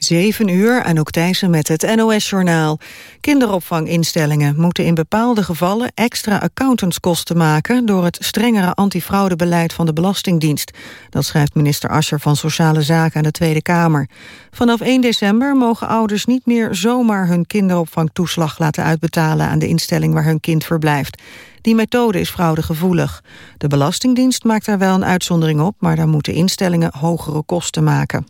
7 uur, Anouk Thijssen met het NOS-journaal. Kinderopvanginstellingen moeten in bepaalde gevallen extra accountantskosten maken... door het strengere antifraudebeleid van de Belastingdienst. Dat schrijft minister Ascher van Sociale Zaken aan de Tweede Kamer. Vanaf 1 december mogen ouders niet meer zomaar hun kinderopvangtoeslag laten uitbetalen... aan de instelling waar hun kind verblijft. Die methode is fraudegevoelig. De Belastingdienst maakt daar wel een uitzondering op... maar dan moeten instellingen hogere kosten maken.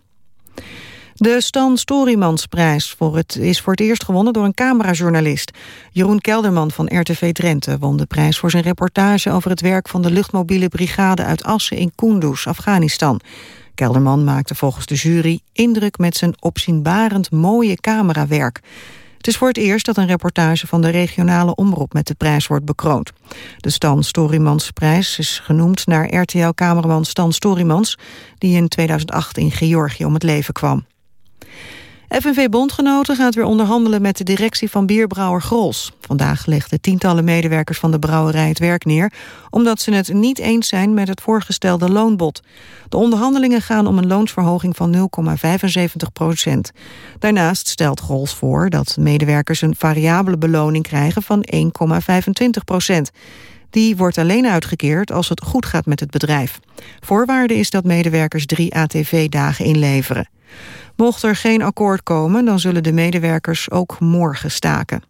De Stan Storymansprijs voor het, is voor het eerst gewonnen door een camerajournalist. Jeroen Kelderman van RTV Drenthe won de prijs voor zijn reportage over het werk van de luchtmobiele brigade uit Assen in Kunduz, Afghanistan. Kelderman maakte volgens de jury indruk met zijn opzienbarend mooie camerawerk. Het is voor het eerst dat een reportage van de regionale omroep met de prijs wordt bekroond. De Stan Storymansprijs is genoemd naar RTL-cameraman Stan Storymans... die in 2008 in Georgië om het leven kwam. FNV-bondgenoten gaat weer onderhandelen met de directie van bierbrouwer Grols. Vandaag legden tientallen medewerkers van de brouwerij het werk neer... omdat ze het niet eens zijn met het voorgestelde loonbod. De onderhandelingen gaan om een loonsverhoging van 0,75 procent. Daarnaast stelt Grols voor dat medewerkers een variabele beloning krijgen van 1,25 procent. Die wordt alleen uitgekeerd als het goed gaat met het bedrijf. Voorwaarde is dat medewerkers drie ATV-dagen inleveren. Mocht er geen akkoord komen, dan zullen de medewerkers ook morgen staken.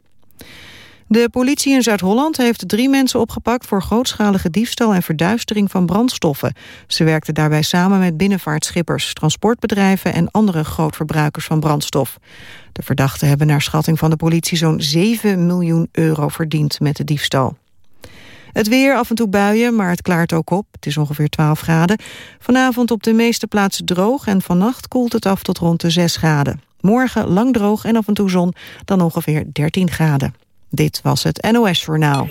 De politie in Zuid-Holland heeft drie mensen opgepakt... voor grootschalige diefstal en verduistering van brandstoffen. Ze werkten daarbij samen met binnenvaartschippers, transportbedrijven... en andere grootverbruikers van brandstof. De verdachten hebben naar schatting van de politie... zo'n 7 miljoen euro verdiend met de diefstal. Het weer, af en toe buien, maar het klaart ook op. Het is ongeveer 12 graden. Vanavond op de meeste plaatsen droog en vannacht koelt het af tot rond de 6 graden. Morgen lang droog en af en toe zon, dan ongeveer 13 graden. Dit was het NOS Journaal.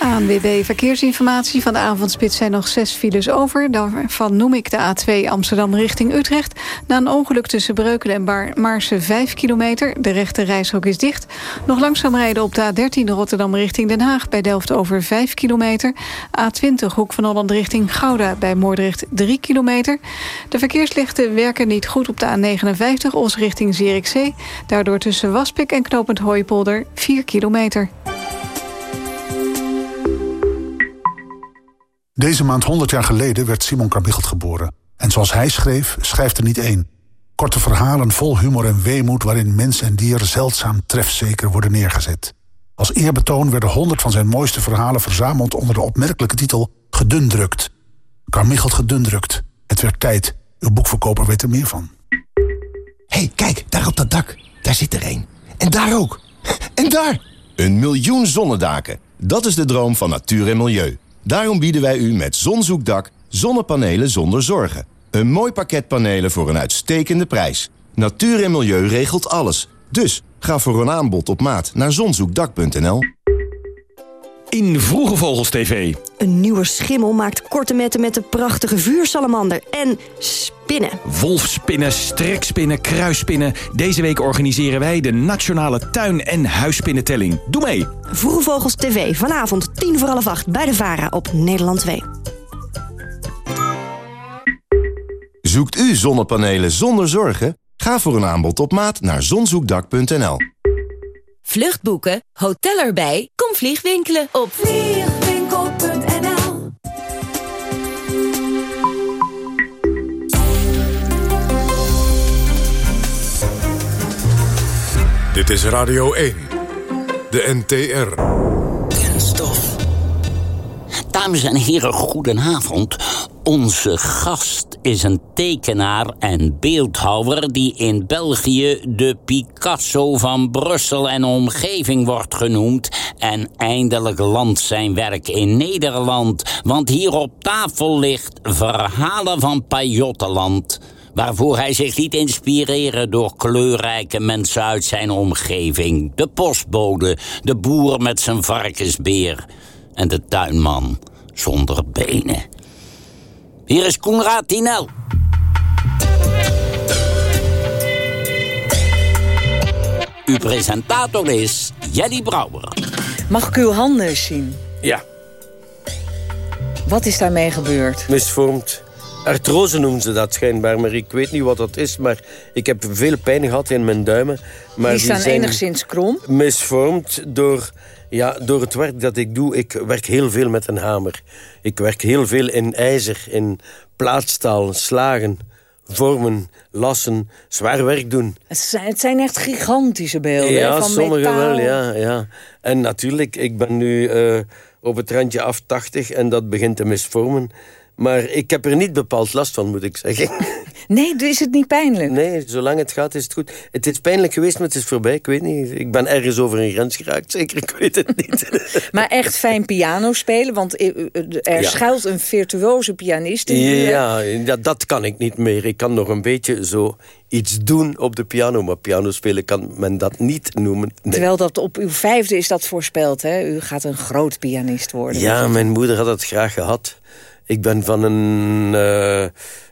ANWB Verkeersinformatie. Van de avondspits zijn nog zes files over. Daarvan noem ik de A2 Amsterdam richting Utrecht. Na een ongeluk tussen Breukelen en Bar Maarse 5 kilometer. De rechte reishok is dicht. Nog langzaam rijden op de A13 Rotterdam richting Den Haag... bij Delft over 5 kilometer. A20 Hoek van Holland richting Gouda bij Moordrecht 3 kilometer. De verkeerslichten werken niet goed op de A59 Os richting Zierikzee. Daardoor tussen Waspik en Knopend Hooipolder 4 kilometer. Deze maand 100 jaar geleden werd Simon Carmichelt geboren. En zoals hij schreef, schrijft er niet één. Korte verhalen vol humor en weemoed... waarin mens en dier zeldzaam trefzeker worden neergezet. Als eerbetoon werden 100 van zijn mooiste verhalen verzameld... onder de opmerkelijke titel Gedundrukt. Carmichelt gedundrukt. Het werd tijd. Uw boekverkoper weet er meer van. Hé, hey, kijk, daar op dat dak. Daar zit er één. En daar ook. En daar! Een miljoen zonnedaken. Dat is de droom van natuur en milieu. Daarom bieden wij u met Zonzoekdak zonnepanelen zonder zorgen. Een mooi pakket panelen voor een uitstekende prijs. Natuur en milieu regelt alles. Dus ga voor een aanbod op maat naar zonzoekdak.nl. In Vroege Vogels TV. Een nieuwe schimmel maakt korte metten met de prachtige vuursalamander. En spinnen. Wolfspinnen, strekspinnen, kruisspinnen. Deze week organiseren wij de Nationale Tuin- en Huisspinnentelling. Doe mee! Vroege Vogels TV, vanavond tien voor half acht bij de VARA op Nederland 2. Zoekt u zonnepanelen zonder zorgen? Ga voor een aanbod op maat naar zonzoekdak.nl. Vluchtboeken, hotel erbij, kom vliegwinkelen op vliegwinkel.nl Dit is Radio 1, de NTR. Kenstof. Dames en heren, goedenavond. Onze gast is een tekenaar en beeldhouwer... die in België de Picasso van Brussel en omgeving wordt genoemd... en eindelijk landt zijn werk in Nederland. Want hier op tafel ligt Verhalen van Pajottenland... waarvoor hij zich liet inspireren door kleurrijke mensen uit zijn omgeving. De postbode, de boer met zijn varkensbeer... en de tuinman zonder benen... Hier is Koenraad Tinel. Uw presentator is Jelly Brouwer. Mag ik uw handen zien? Ja. Wat is daarmee gebeurd? Misvormd. Artrose noemen ze dat schijnbaar, maar ik weet niet wat dat is. Maar ik heb veel pijn gehad in mijn duimen. Maar die staan zijn enigszins krom. Misvormd door, ja, door het werk dat ik doe. Ik werk heel veel met een hamer. Ik werk heel veel in ijzer, in plaatstaal, slagen, vormen, lassen, zwaar werk doen. Het zijn, het zijn echt gigantische beelden. Ja, hè, van sommige metaal. wel, ja, ja. En natuurlijk, ik ben nu eh, op het randje af 80 en dat begint te misvormen. Maar ik heb er niet bepaald last van, moet ik zeggen. Nee, is het niet pijnlijk? Nee, zolang het gaat is het goed. Het is pijnlijk geweest, maar het is voorbij. Ik weet niet. Ik ben ergens over een grens geraakt, zeker. Ik weet het niet. Maar echt fijn piano spelen, want eh, er Ja. schuilt een virtuoze pianist in hè? Ja, dat, dat kan ik niet meer. Ik kan nog een beetje zo iets doen op de piano. Maar piano spelen kan men dat niet noemen. Nee. Terwijl dat op uw vijfde is dat voorspeld, hè? U gaat een groot pianist worden. Ja, mijn moeder had het graag gehad. Ik ben van een eh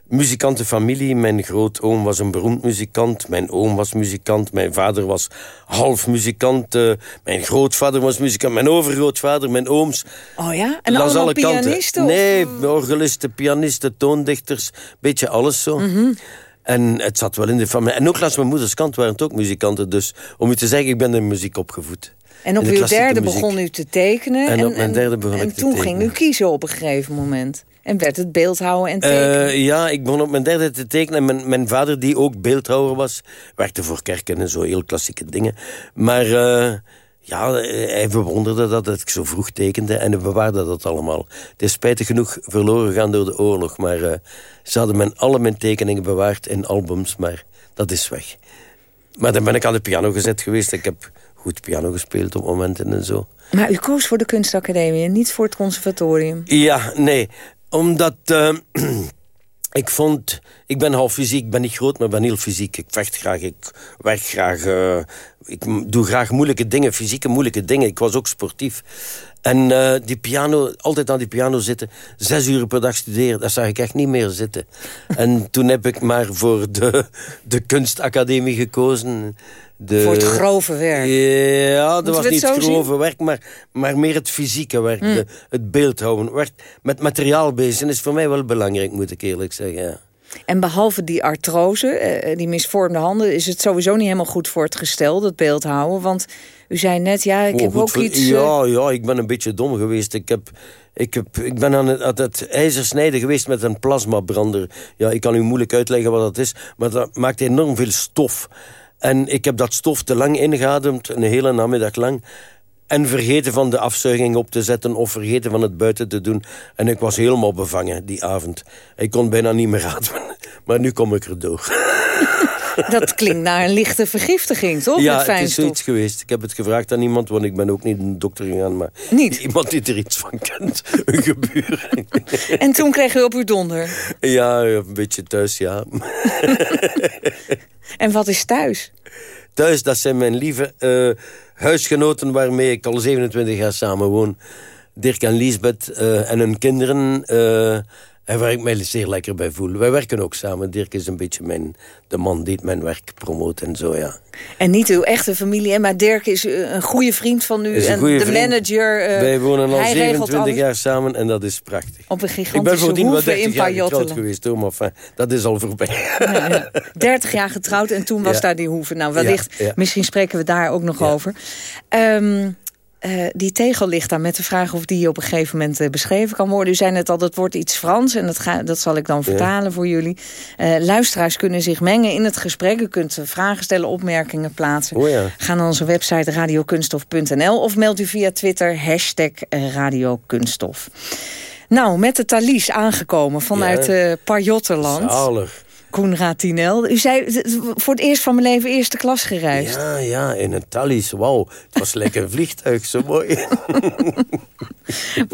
muzikantenfamilie. Mijn grootoom was een beroemd muzikant. Mijn oom was muzikant. Mijn vader was half muzikant. eh, mijn grootvader was muzikant. Mijn overgrootvader, mijn ooms. Oh ja? En Langs allemaal alle kanten. pianisten? Nee, organisten, pianisten, toondichters. Beetje alles zo. Mhm. En het zat wel in de familie. En ook langs mijn moeders kant waren het ook muzikanten. Dus om u te zeggen, ik ben in muziek opgevoed. En op de uw derde muziek. begon u te tekenen. En op mijn derde begon en ik te toen ging tekenen. u kiezen op een gegeven moment. En werd het beeldhouden en tekenen. Eh, ja, ik begon op mijn derde te tekenen. En mijn, mijn vader, die ook beeldhouwer was, werkte voor kerken en zo, heel klassieke dingen. Maar eh, ja, hij bewonderde dat, dat ik zo vroeg tekende en hij bewaarde dat allemaal. Het is spijtig genoeg verloren gegaan door de oorlog, maar eh, ze hadden mijn, alle mijn tekeningen bewaard in albums, maar dat is weg. Maar dan ben ik aan de piano gezet geweest. Ik heb goed piano gespeeld op momenten en zo. Maar u koos voor de kunstacademie en niet voor het conservatorium. Ja, nee. Omdat eh, ik vond... Ik ben half fysiek, ik ben niet groot, maar ik ben heel fysiek. Ik vecht graag, ik werk graag. eh, ik doe graag moeilijke dingen, fysieke moeilijke dingen. Ik was ook sportief. En eh, die piano, altijd aan die piano zitten, zes uur per dag studeren, dat zag ik echt niet meer zitten. en toen heb ik maar voor de, de kunstacademie gekozen. De, Voor het grove werk. Ja, dat was niet het grove werk, maar, maar meer het fysieke werk. Hmm. de- het beeldhouden. Werk met materiaal bezig zijn is voor mij wel belangrijk, moet ik eerlijk zeggen. Ja. En behalve die artrose, eh, die misvormde handen... is het sowieso niet helemaal goed voor het gestel, dat beeldhouden. Want u zei net, ja, ik Oh, heb ook voor- iets... eh, Ja, ja, ik ben een beetje dom geweest. Ik, heb, ik, heb, ik ben aan het, aan het ijzer snijden geweest met een plasmabrander. Ja, ik kan u moeilijk uitleggen wat dat is, maar dat maakt enorm veel stof. En ik heb dat stof te lang ingeademd, een hele namiddag lang. En vergeten van de afzuiging op te zetten of vergeten van het buiten te doen. En ik was helemaal bevangen die avond. Ik kon bijna niet meer ademen. Maar nu kom ik er door. Dat klinkt naar een lichte vergiftiging, toch? ja, het is zoiets geweest. Ik heb het gevraagd aan iemand, want ik ben ook niet een dokter gegaan. Maar Niet? iemand die er iets van kent. Een gebuur. En toen kreeg u op uw donder. ja, een beetje thuis, ja. En wat is thuis? Thuis, dat zijn mijn lieve eh, huisgenoten waarmee ik al 27 jaar samen woon. Dirk en Liesbeth eh, en hun kinderen. eh, en waar ik mij zeer lekker bij voel. Wij werken ook samen. Dirk is een beetje mijn, de man die mijn werk promoot en zo, ja. En niet uw echte familie, hè, maar Dirk is eh, een goede vriend van u. Is een en de vriend. manager. eh, Wij wonen al hij regelt 27 alles jaar samen en dat is prachtig. Op een Ik ben gigantische voordien wel hoeve 30 in jaar getrouwd geweest, hoor, maar enfin, dat is al voorbij. 30 jaar getrouwd en toen was Ja. daar die hoeve. Nou, wellicht, misschien spreken we daar ook nog over. Ehm, eh, die tegel ligt daar met de vraag of die op een gegeven moment eh, beschreven kan worden. U zei net al, dat wordt iets Frans en dat, ga, dat zal ik dan vertalen voor jullie. Eh, luisteraars kunnen zich mengen in het gesprek. U kunt vragen stellen, opmerkingen plaatsen. Oh ja. Ga naar onze website radiokunstof.nl of meld u via Twitter hashtag radiokunststof. Nou, met de Thalys aangekomen vanuit Ja. Pajottenland. Zalig. Koenraad Tinel. U zei voor het eerst van mijn leven eerste klas gereisd. Ja, ja, in een Thalys. Wauw, het was lekker een vliegtuig, zo mooi.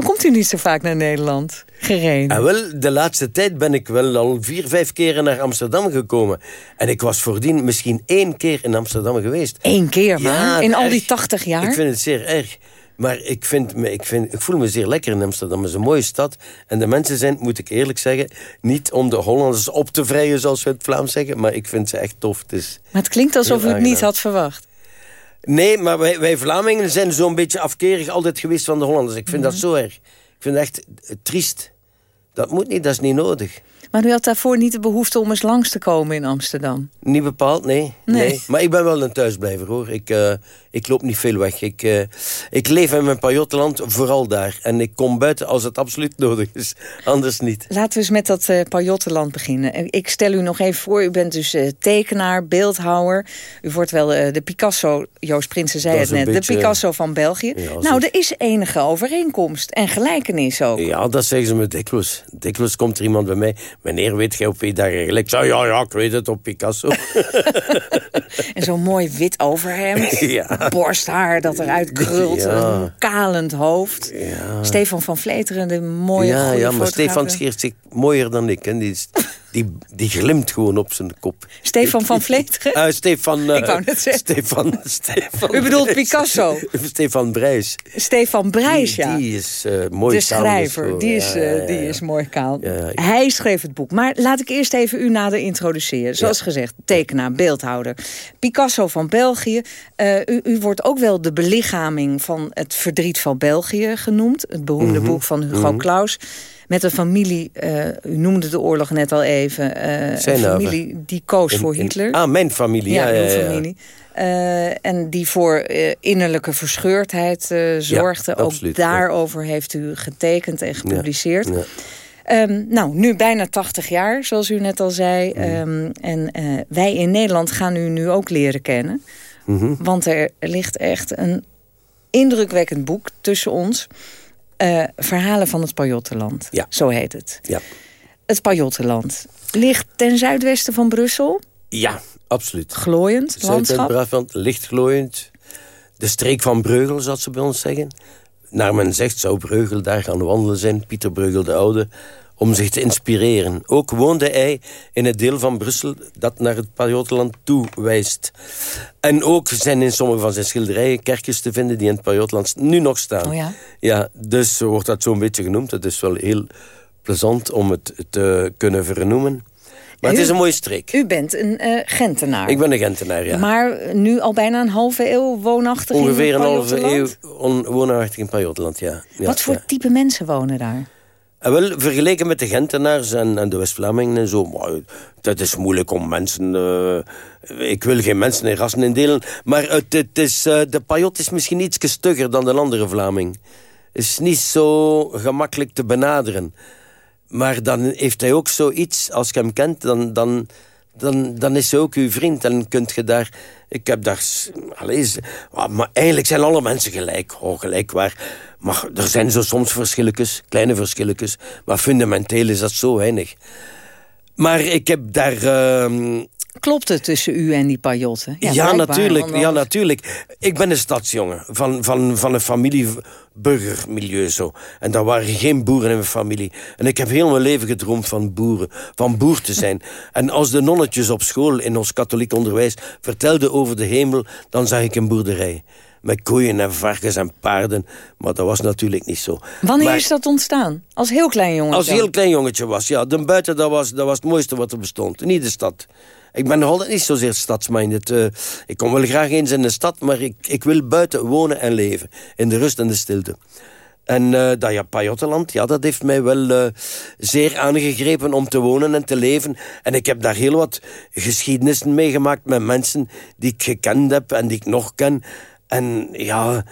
Komt u niet zo vaak naar Nederland gereden? En wel, de laatste tijd ben ik wel al vier, vijf keren naar Amsterdam gekomen. En ik was voordien misschien één keer in Amsterdam geweest. Eén keer maar? Ja, in al die. 80 jaar? Ik vind het zeer erg. Maar ik, vind me, ik, vind, ik voel me zeer lekker in Amsterdam. Het is een mooie stad. En de mensen zijn, moet ik eerlijk zeggen... niet om de Hollanders op te vrijen, zoals we het Vlaams zeggen... maar ik vind ze echt tof. Het is Maar het klinkt alsof u het niet had verwacht. Nee, maar wij, wij Vlamingen zijn zo'n beetje afkerig altijd geweest van de Hollanders. Ik vind Mhm. dat zo erg. Ik vind het echt eh, triest. Dat moet niet, dat is niet nodig. Maar u had daarvoor niet de behoefte om eens langs te komen in Amsterdam? Niet bepaald, nee. nee. Maar ik ben wel een thuisblijver, hoor. Ik, uh, ik loop niet veel weg. Ik, uh, ik leef in mijn pajottenland, vooral daar. En ik kom buiten als het absoluut nodig is. Anders niet. Laten we eens met dat uh, pajottenland beginnen. Ik stel u nog even voor, u bent dus tekenaar, beeldhouwer. U wordt wel de Picasso, Joost Prinsen zei het net, de Picasso van België. Ja, nou, er is enige overeenkomst en gelijkenis ook. Ja, dat zeggen ze me dikwijls. Dikwijls komt er iemand bij mij. Meneer, weet jij op wie daar gelijk? Ja, ja, ik weet het, op Picasso. en zo'n mooi wit overhemd. Ja. Borsthaar dat eruit krult. Ja. Een kalend hoofd. Ja. Stefan van Vleteren, de mooie Ja, ja maar Stefan scheert zich mooier dan ik. Hè. Die is die, die glimt gewoon op zijn kop. Stefan van Vleteren? Uh, Stefan, uh, ik wou net zeggen. Stefan, Stefan U bedoelt Picasso? Stefan Brijs. Stefan Brijs, ja. Die is uh, mooi De schrijver, die, is, ja, die is mooi kaal. Hij schreef het boek. Maar laat ik eerst even u nader introduceren. Zoals gezegd, tekenaar, beeldhouder. Picasso van België. U, u, wordt ook wel de belichaming van het verdriet van België genoemd. Het beroemde mm -hmm. boek van Hugo mm -hmm. Claus met een familie, uh, u noemde de oorlog net al even, uh, een familie die koos in, voor Hitler. In, ah, mijn familie, ja. ja, ja, ja familie. Uh, en die voor innerlijke verscheurdheid zorgde. Ook absoluut, daarover heeft u getekend en gepubliceerd. Um, nou, nu bijna 80 jaar, zoals u net al zei. Mm. Um, en wij in Nederland gaan u nu ook leren kennen. Mm -hmm. Want er ligt echt een indrukwekkend boek tussen ons... Uh, verhalen van het Pajottenland. Ja. Zo heet het. Ja. Het Pajottenland ligt ten zuidwesten van Brussel. Ja, absoluut. Glooiend landschap. Brabant, licht glooiend. De streek van Breugel, zal ze bij ons zeggen. Naar men zegt zou Breugel daar gaan wandelen zijn. Pieter Breugel de Oude om zich te inspireren. Ook woonde hij in het deel van Brussel dat naar het Pajottenland toe wijst. En ook zijn in sommige van zijn schilderijen kerkjes te vinden die in het Pajottenland nu nog staan. Oh ja? Ja, dus wordt dat zo'n beetje genoemd. Het is wel heel plezant om het te kunnen vernoemen. Maar u, het is een mooie streek. U bent een uh, Gentenaar. Ik ben een Gentenaar, ja. Maar nu al bijna een halve eeuw woonachtig Ongeveer in een halve eeuw woonachtig in Pajottenland, ja. ja. Wat voor ja. type mensen wonen daar? Wel, vergeleken met de Gentenaars en, de West-Vlamingen en zo... Maar, dat is moeilijk om mensen... Uh, ik wil geen mensen in rassen indelen. Maar het, het is, uh, de Pajot is misschien iets stugger dan de andere Vlaming. Is niet zo gemakkelijk te benaderen. Maar dan heeft hij ook zoiets, als je hem kent... dan, dan, dan, dan is hij ook uw vriend. En kunt je daar... Ik heb daar... Allez, maar eigenlijk zijn alle mensen gelijk. Oh, gelijk waar. Maar er zijn zo soms verschilletjes, kleine verschilletjes. Maar fundamenteel is dat zo weinig. Maar ik heb daar... Uh, Klopt het tussen u en die pajotten? Ja, ja natuurlijk. Ja, natuurlijk. Ik ben een stadsjongen van, van, van een familie burgermilieu zo. En daar waren geen boeren in mijn familie. En ik heb heel mijn leven gedroomd van boeren, van boer te zijn. en als de nonnetjes op school in ons katholiek onderwijs vertelden over de hemel, dan zag ik een boerderij met koeien en varkens en paarden. Maar dat was natuurlijk niet zo. Wanneer maar, is dat ontstaan? Als heel klein jongetje? Als heel klein jongetje was, ja. De buiten, dat was, dat was het mooiste wat er bestond. Niet de stad. Ik ben nog altijd niet zozeer stadsminded. Uh, ik kom wel graag eens in de stad, maar ik, ik wil buiten wonen en leven. In de rust en de stilte. En uh, dat ja, Pajottenland, ja, dat heeft mij wel uh, zeer aangegrepen om te wonen en te leven. En ik heb daar heel wat geschiedenissen meegemaakt met mensen die ik gekend heb en die ik nog ken. En ja...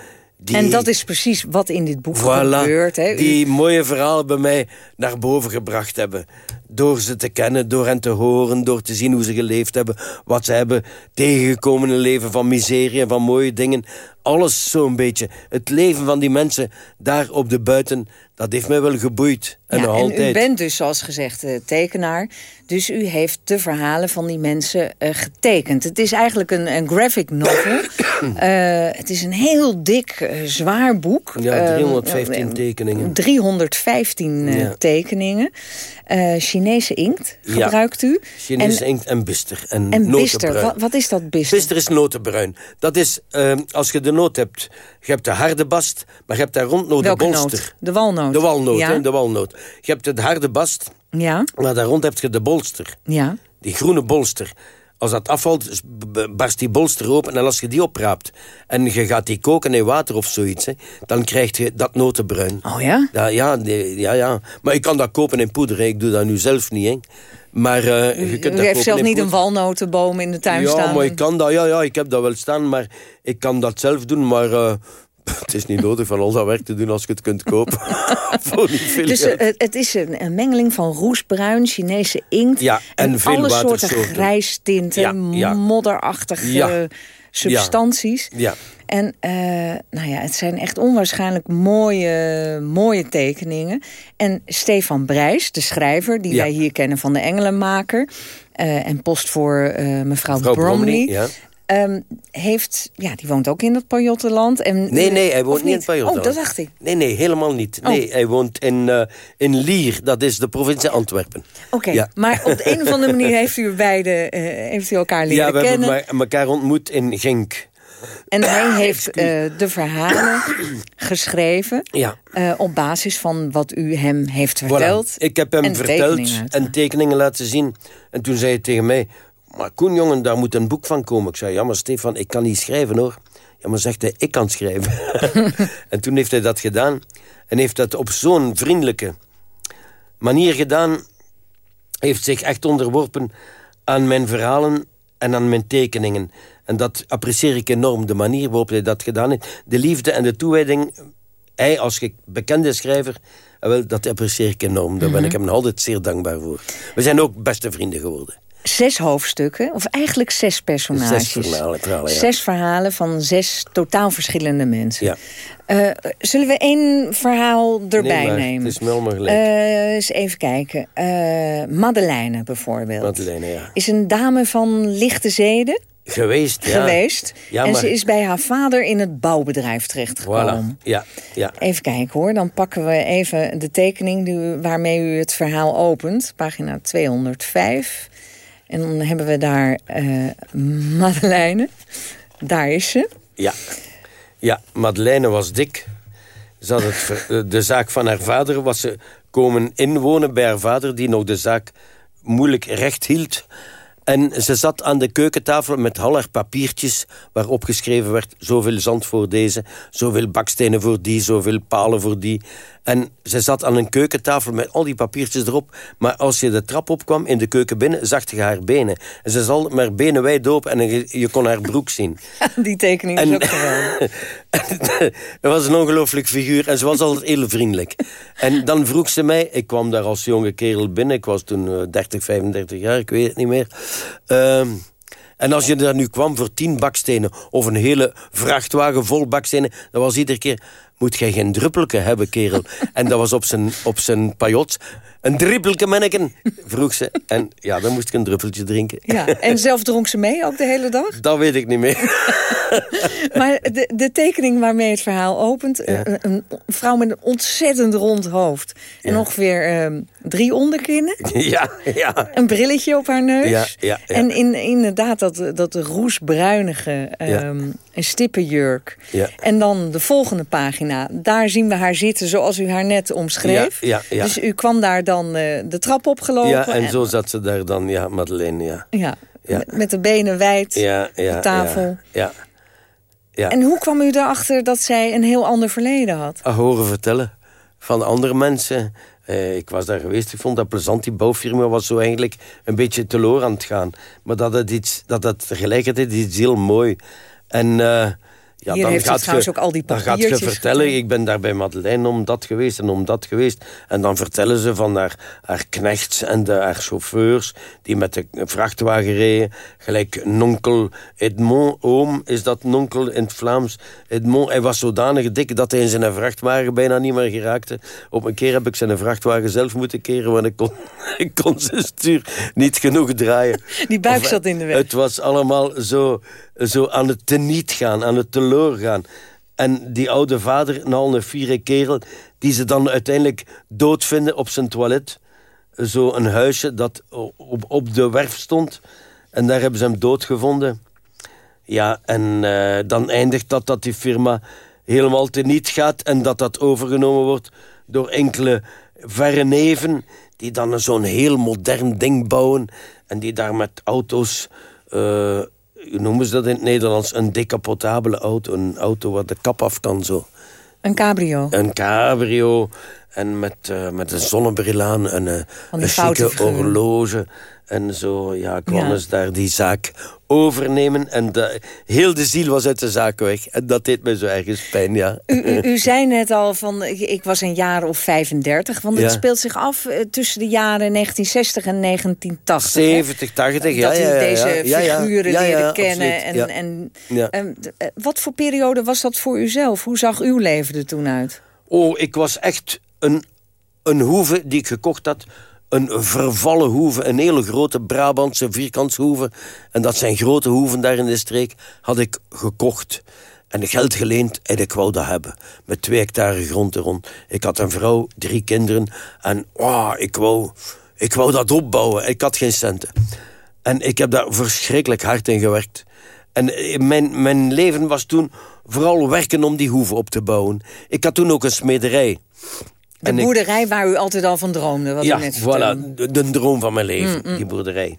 Die, en dat is precies wat in dit boek voilà, gebeurt. Hè? Die mooie verhalen bij mij naar boven gebracht hebben. Door ze te kennen, door hen te horen, door te zien hoe ze geleefd hebben. Wat ze hebben tegengekomen in leven van miserie en van mooie dingen. Alles zo'n beetje. Het leven van die mensen daar op de buiten, dat heeft mij wel geboeid. En ja, nog en altijd. u bent dus, zoals gezegd, tekenaar. Dus u heeft de verhalen van die mensen uh, getekend. Het is eigenlijk een, een graphic novel. uh, het is een heel dik, uh, zwaar boek. Ja, 315 tekeningen. 315 ja. tekeningen. Chinese inkt gebruikt ja. u. Chinese en, inkt en bister. En, en bister, wat, wat, is dat bister? Bister is notenbruin. Dat is, als je de noot hebt, je hebt de harde bast, maar je hebt daar rond nog de bolster. Noot? De walnoot. De walnoot, ja. hè, de walnoot. Je hebt de harde bast, ja. maar daar rond heb je de bolster. Ja. Die groene bolster. als dat afvalt, barst die bolster open. En als je die opraapt en je gaat die koken in water of zoiets... Hè, dan krijg je dat notenbruin. Oh ja? Ja, ja, ja, ja. Maar ik kan dat kopen in poeder. hè. Ik doe dat nu zelf niet. Hè. Maar eh, je kunt u heeft zelf niet een walnotenboom in de tuin ja, staan? maar ik kan dat. Ja, ja, ik heb dat wel staan, maar ik kan dat zelf doen. Maar eh, het is niet nodig van al dat werk te doen als je het kunt kopen. Voor niet veel Dus eh, het is een, een mengeling van roesbruin, Chinese inkt... Ja, en veel alle soorten grijstinten, Ja, ja. modderachtige Ja. Substanties. Ja. En eh, nou ja, het zijn echt onwaarschijnlijk mooie, mooie tekeningen. En Stefan Brijs, de schrijver, die Ja. wij hier kennen van de Engelenmaker... eh, en post voor eh, mevrouw, Mevrouw Bromley... Bromley, ja. Ehm, heeft, ja, die woont ook in dat Pajottenland. En, Nee, nee, hij of woont niet in? Pajottenland. Oh, dat dacht ik. Nee, nee, helemaal niet. Oh. Nee, hij woont in, eh, in Lier, dat is de provincie Antwerpen. Oké, Ja. maar op de een of andere manier heeft u beide eh, heeft u elkaar leren Ja, we kennen. hebben elkaar ontmoet in Genk. En hij heeft eh, de verhalen geschreven Ja. eh, op basis van wat u hem heeft Voilà. verteld. Ik heb hem En verteld tekeningen en tekeningen laten zien. En toen zei hij tegen mij... Maar Koen, jongen, daar moet een boek van komen. Ik zei, ja, maar Stefan, ik kan niet schrijven, hoor. Ja, maar zegt hij, ik kan schrijven. en toen heeft hij dat gedaan. En heeft dat op zo'n vriendelijke manier gedaan... heeft zich echt onderworpen aan mijn verhalen en aan mijn tekeningen. En dat apprecieer ik enorm, de manier waarop hij dat gedaan heeft. De liefde en de toewijding. Hij als bekende schrijver, wel, dat apprecieer ik enorm. Daar ben ik hem nog altijd zeer dankbaar voor. We zijn ook beste vrienden geworden. Zes hoofdstukken, of eigenlijk zes personages. Zes verhalen, verhalen, ja. Zes verhalen van zes totaal verschillende mensen. Ja. Eh, zullen we één verhaal erbij Nee, nemen? Het is gelijk. Eh, eens even kijken. Eh Madeleine bijvoorbeeld. Madeleine, ja. Is een dame van lichte zeden Geweest, ja. geweest. Ja, en ze is bij haar vader in het bouwbedrijf terechtgekomen. Voilà, ja, ja. Even kijken hoor, dan pakken we even de tekening waarmee u het verhaal opent. Pagina 205. En dan hebben we daar eh Madeleine. Daar is ze. Ja. Ja, Madeleine was dik. Ze had ver- de zaak van haar vader was ze komen inwonen bij haar vader... die nog de zaak moeilijk recht hield. En ze zat aan de keukentafel met al papiertjes... waarop geschreven werd zoveel zand voor deze... zoveel bakstenen voor die, zoveel palen voor die. En ze zat aan een keukentafel met al die papiertjes erop... maar als je de trap opkwam in de keuken binnen... zag je haar benen. En ze zat met haar benen wijd open en je, je kon haar broek zien. Die tekening is ook geweldig. Het was een ongelooflijk figuur en ze was altijd heel vriendelijk. En dan vroeg ze mij, ik kwam daar als jonge kerel binnen, ik was toen eh, 30, 35 jaar, ik weet het niet meer. Ehm, en als je daar nu kwam voor tien bakstenen of een hele vrachtwagen vol bakstenen, dan was iedere keer, moet jij geen druppelke hebben, kerel? En dat was op zijn, op zijn pajot. Een druppelke, manneken, vroeg ze. En ja, dan moest ik een druppeltje drinken. Ja, en zelf dronk ze mee ook de hele dag? Dat weet ik niet meer. Maar de, de tekening waarmee het verhaal opent... Ja. een, een vrouw met een ontzettend rond hoofd. En ongeveer ehm, drie onderkinnen. Ja, ja. Een brilletje op haar neus. Ja, ja, ja. En in, inderdaad dat, dat roesbruinige ehm een stippenjurk. Ja. En dan de volgende pagina. Daar zien we haar zitten zoals u haar net omschreef. Ja. Dus u kwam daar dan eh, de trap opgelopen. Ja, en zo zat ze daar dan, ja, Madeleine, ja. Ja. Met, met de benen wijd. Ja, ja, de tafel. Ja, ja. ja. En hoe kwam u erachter dat zij een heel ander verleden had? Ah, horen vertellen van andere mensen. Eh, ik was daar geweest, ik vond dat plezant. Die bouwfirma was zo eigenlijk een beetje teloor aan het gaan. Maar dat het, iets, dat het tegelijkertijd iets heel mooi. En eh, ja, Hier dan gaat trouwens je, ook al die Dan gaat je vertellen, ik ben daar bij Madeleine om dat geweest en om dat geweest. En dan vertellen ze van haar, haar knechts en de, haar chauffeurs... die met de vrachtwagen reden. Gelijk nonkel Edmond, oom is dat nonkel in het Vlaams. Edmond, hij was zodanig dik dat hij in zijn vrachtwagen bijna niet meer geraakte. Op een keer heb ik zijn vrachtwagen zelf moeten keren... want ik kon, ik kon zijn stuur niet genoeg draaien. Die buik zat in de weg. Het was allemaal zo, zo aan het teniet gaan, aan het teloor gaan. En die oude vader, een al een vierde kerel... die ze dan uiteindelijk doodvinden op zijn toilet. Zo een huisje dat op, op de werf stond. En daar hebben ze hem doodgevonden. Ja, en eh, dan eindigt dat dat die firma helemaal teniet gaat... en dat dat overgenomen wordt door enkele verre neven... die dan zo'n heel modern ding bouwen... en die daar met auto's eh, noemen ze dat in het Nederlands? Een decapotabele auto. Een auto waar de kap af kan zo. Een cabrio. Een cabrio. En met, uh, met een zonnebril aan. En uh, een chique horloge. En zo ja, kwam ja. eens daar die zaak overnemen. En de, heel de ziel was uit de zaak weg. En dat deed me zo ergens pijn, ja. U, u, u zei net al van, ik was een jaar of 35. Want het ja. speelt zich af tussen de jaren 1960 en 1980. 70, 80, ja. Dat ja, u deze ja, figuren leren kennen. En, en, en, wat voor periode was dat voor uzelf? Hoe zag uw leven er toen uit? Oh, ik was echt een, een hoeve die ik gekocht had een vervallen hoeve, een hele grote Brabantse vierkantshoeve. En dat zijn grote hoeven daar in de streek, had ik gekocht. En geld geleend en ik wou dat hebben. Met twee hectare grond er rond. Ik had een vrouw, drie kinderen. En oh, ik, wou, ik wou dat opbouwen. Ik had geen centen. En ik heb daar verschrikkelijk hard in gewerkt. En mijn, mijn leven was toen vooral werken om die hoeve op te bouwen. Ik had toen ook een smederij. De en boerderij ik, waar u altijd al van droomde. Wat ja, u net voilà, de, de, droom van mijn leven, mm, mm. die boerderij.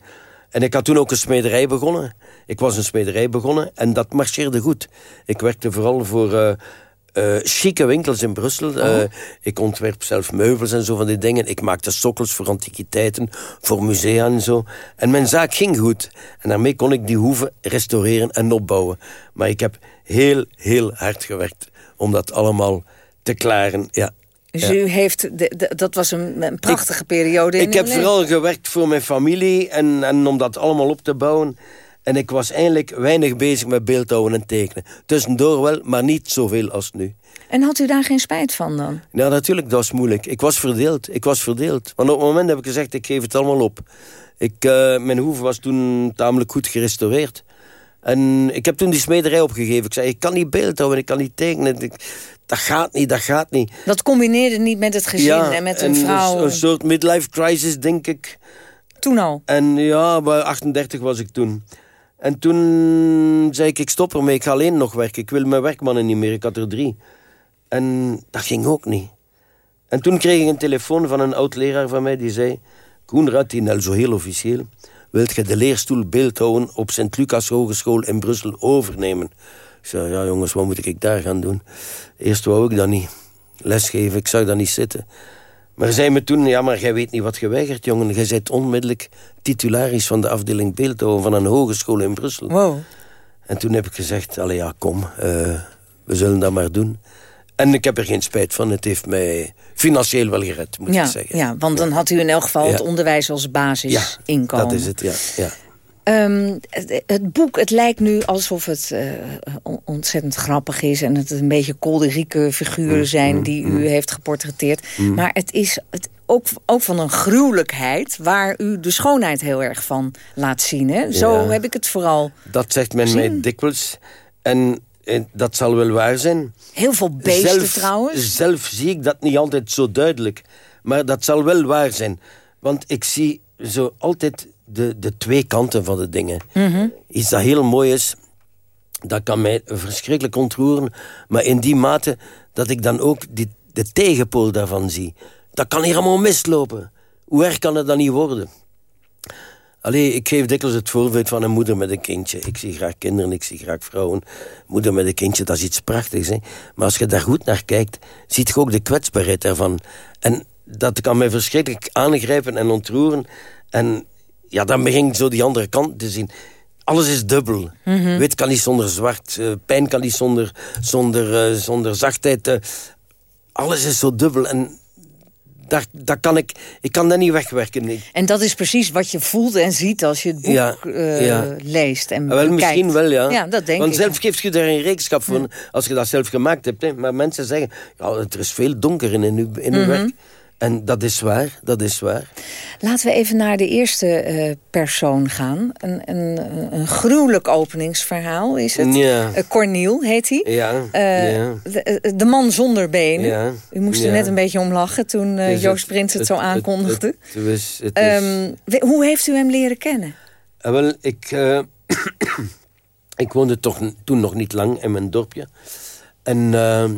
En ik had toen ook een smederij begonnen. Ik was een smederij begonnen en dat marcheerde goed. Ik werkte vooral voor uh, uh, chique winkels in Brussel. Oh. Uh, ik ontwerp zelf meubels en zo van die dingen. Ik maakte sokkels voor antiquiteiten, voor musea en zo. En mijn zaak ging goed. En daarmee kon ik die hoeven restaureren en opbouwen. Maar ik heb heel, heel hard gewerkt om dat allemaal te klaren. Ja, dus ja. u heeft, de, de, dat was een, een prachtige ik, periode. Ik heb vooral gewerkt voor mijn familie en, en om dat allemaal op te bouwen. En ik was eigenlijk weinig bezig met beeldhouden en tekenen. Tussendoor wel, maar niet zoveel als nu. En had u daar geen spijt van dan? Ja, natuurlijk, dat was moeilijk. Ik was verdeeld. Ik was verdeeld. Want op het moment heb ik gezegd, ik geef het allemaal op. Ik, uh, mijn hoeve was toen tamelijk goed gerestaureerd. En ik heb toen die smederij opgegeven. Ik zei, ik kan niet beeldhouden, ik kan niet tekenen. Ik, dat gaat niet, dat gaat niet. Dat combineerde niet met het gezin ja, en met een vrouw? Een, een soort midlife crisis, denk ik. Toen al? En ja, bij 38 was ik toen. En toen zei ik, ik stop ermee, ik ga alleen nog werken. Ik wil mijn werkmannen niet meer, ik had er drie. En dat ging ook niet. En toen kreeg ik een telefoon van een oud-leraar van mij, die zei... Koenraad, die nou zo heel officieel... Wilt je de leerstoel beeldhouden op Sint-Lucas Hogeschool in Brussel overnemen? Ik zei, ja jongens, wat moet ik daar gaan doen? Eerst wou ik dat niet. Lesgeven, ik zag dat niet zitten. Maar zei me toen, ja, maar jij weet niet wat je weigert, jongen. Jij bent onmiddellijk titularis van de afdeling beeldhouden van een hogeschool in Brussel. Wow. En toen heb ik gezegd, allee ja, kom, uh, we zullen dat maar doen. En ik heb er geen spijt van. Het heeft mij financieel wel gered, moet ja, ik zeggen. Ja, want dan had u in elk geval het onderwijs als basisinkomen. Ja, dat is het, ja. ja. Um, het, het, boek, het lijkt nu alsof het uh, ontzettend grappig is... en het een beetje kolderieke figuren Mm, zijn die u heeft geportretteerd. Maar het is het ook, ook van een gruwelijkheid... waar u de schoonheid heel erg van laat zien. Hè? Zo Ja. heb ik het vooral Dat zegt men mij Zien. dikwijls. En eh, dat zal wel waar zijn. Heel veel beesten zelf, trouwens. Zelf zie ik dat niet altijd zo duidelijk. Maar dat zal wel waar zijn. Want ik zie zo altijd de, de twee kanten van de dingen. Mhm. Iets dat heel mooi is, dat kan mij verschrikkelijk ontroeren. Maar in die mate dat ik dan ook die, de tegenpool daarvan zie. Dat kan hier allemaal mislopen. Hoe erg kan het dan niet worden? Allee, ik geef dikwijls het voorbeeld van een moeder met een kindje. Ik zie graag kinderen, ik zie graag vrouwen. Moeder met een kindje, dat is iets prachtigs. Hè? Maar als je daar goed naar kijkt, ziet je ook de kwetsbaarheid daarvan. En dat kan mij verschrikkelijk aangrijpen en ontroeren. En ja, dan begin ik zo die andere kant te zien. Alles is dubbel. Mhm. Wit kan niet zonder zwart. eh, pijn kan niet zonder, zonder, eh, zonder zachtheid. eh. alles is zo dubbel. En daar, daar kan ik, ik kan dat niet wegwerken. Ik, En dat is precies wat je voelt en ziet als je het boek Ja, eh, ja. leest en Ah, wel, bekijkt. misschien wel, ja. Ja, dat denk Want ik. zelf geeft je daar een rekenschap van als je dat zelf gemaakt hebt. Hè. Maar mensen zeggen, ja, er is veel donker in uw, in uw Mhm. werk. En dat is waar, dat is waar. Laten we even naar de eerste eh, persoon gaan. Een, een, een gruwelijk openingsverhaal is het. Ja. Eh, Corniel heet hij. Ja, Eh, ja. de, de man zonder benen. Ja, U moest er net een beetje om lachen toen Dus Joost Prins het, zo aankondigde. Het, het, is, het is, Ehm, we- hoe heeft u hem leren kennen? Wel, ik, ik woonde toch toen nog niet lang in mijn dorpje. En eh,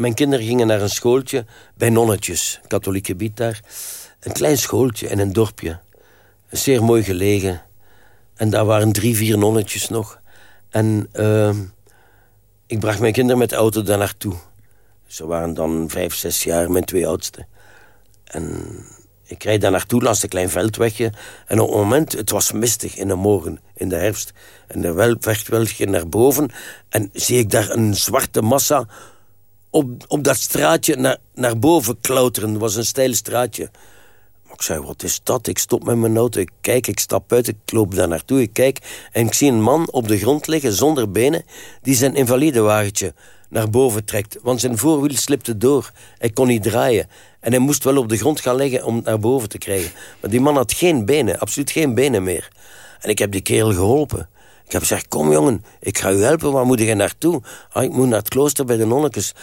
mijn kinderen gingen naar een schooltje bij nonnetjes, katholiek gebied daar. Een klein schooltje in een dorpje. Zeer mooi gelegen. En daar waren drie, vier nonnetjes nog. En uh, ik bracht mijn kinderen met de auto daar naartoe. Ze waren dan vijf, zes jaar, mijn twee oudste. En ik rijd daar naartoe langs een klein veldwegje. En op het moment, het was mistig in de morgen, in de herfst. En de veldwegje naar boven. En zie ik daar een zwarte massa op, dat straatje naar, naar boven klauteren. Was een steil straatje. Maar ik zei, wat is dat? Ik stop met mijn auto, ik kijk, ik stap uit, ik loop daar naartoe, ik kijk... en ik zie een man op de grond liggen zonder benen... die zijn invalidewagentje naar boven trekt. Want zijn voorwiel slipte door. Hij kon niet draaien. En hij moest wel op de grond gaan liggen om het naar boven te krijgen. Maar die man had geen benen, absoluut geen benen meer. En ik heb die kerel geholpen. Ik heb gezegd, kom jongen, ik ga u helpen, waar moet je naartoe? Ah, ik moet naar het klooster bij de nonnekes.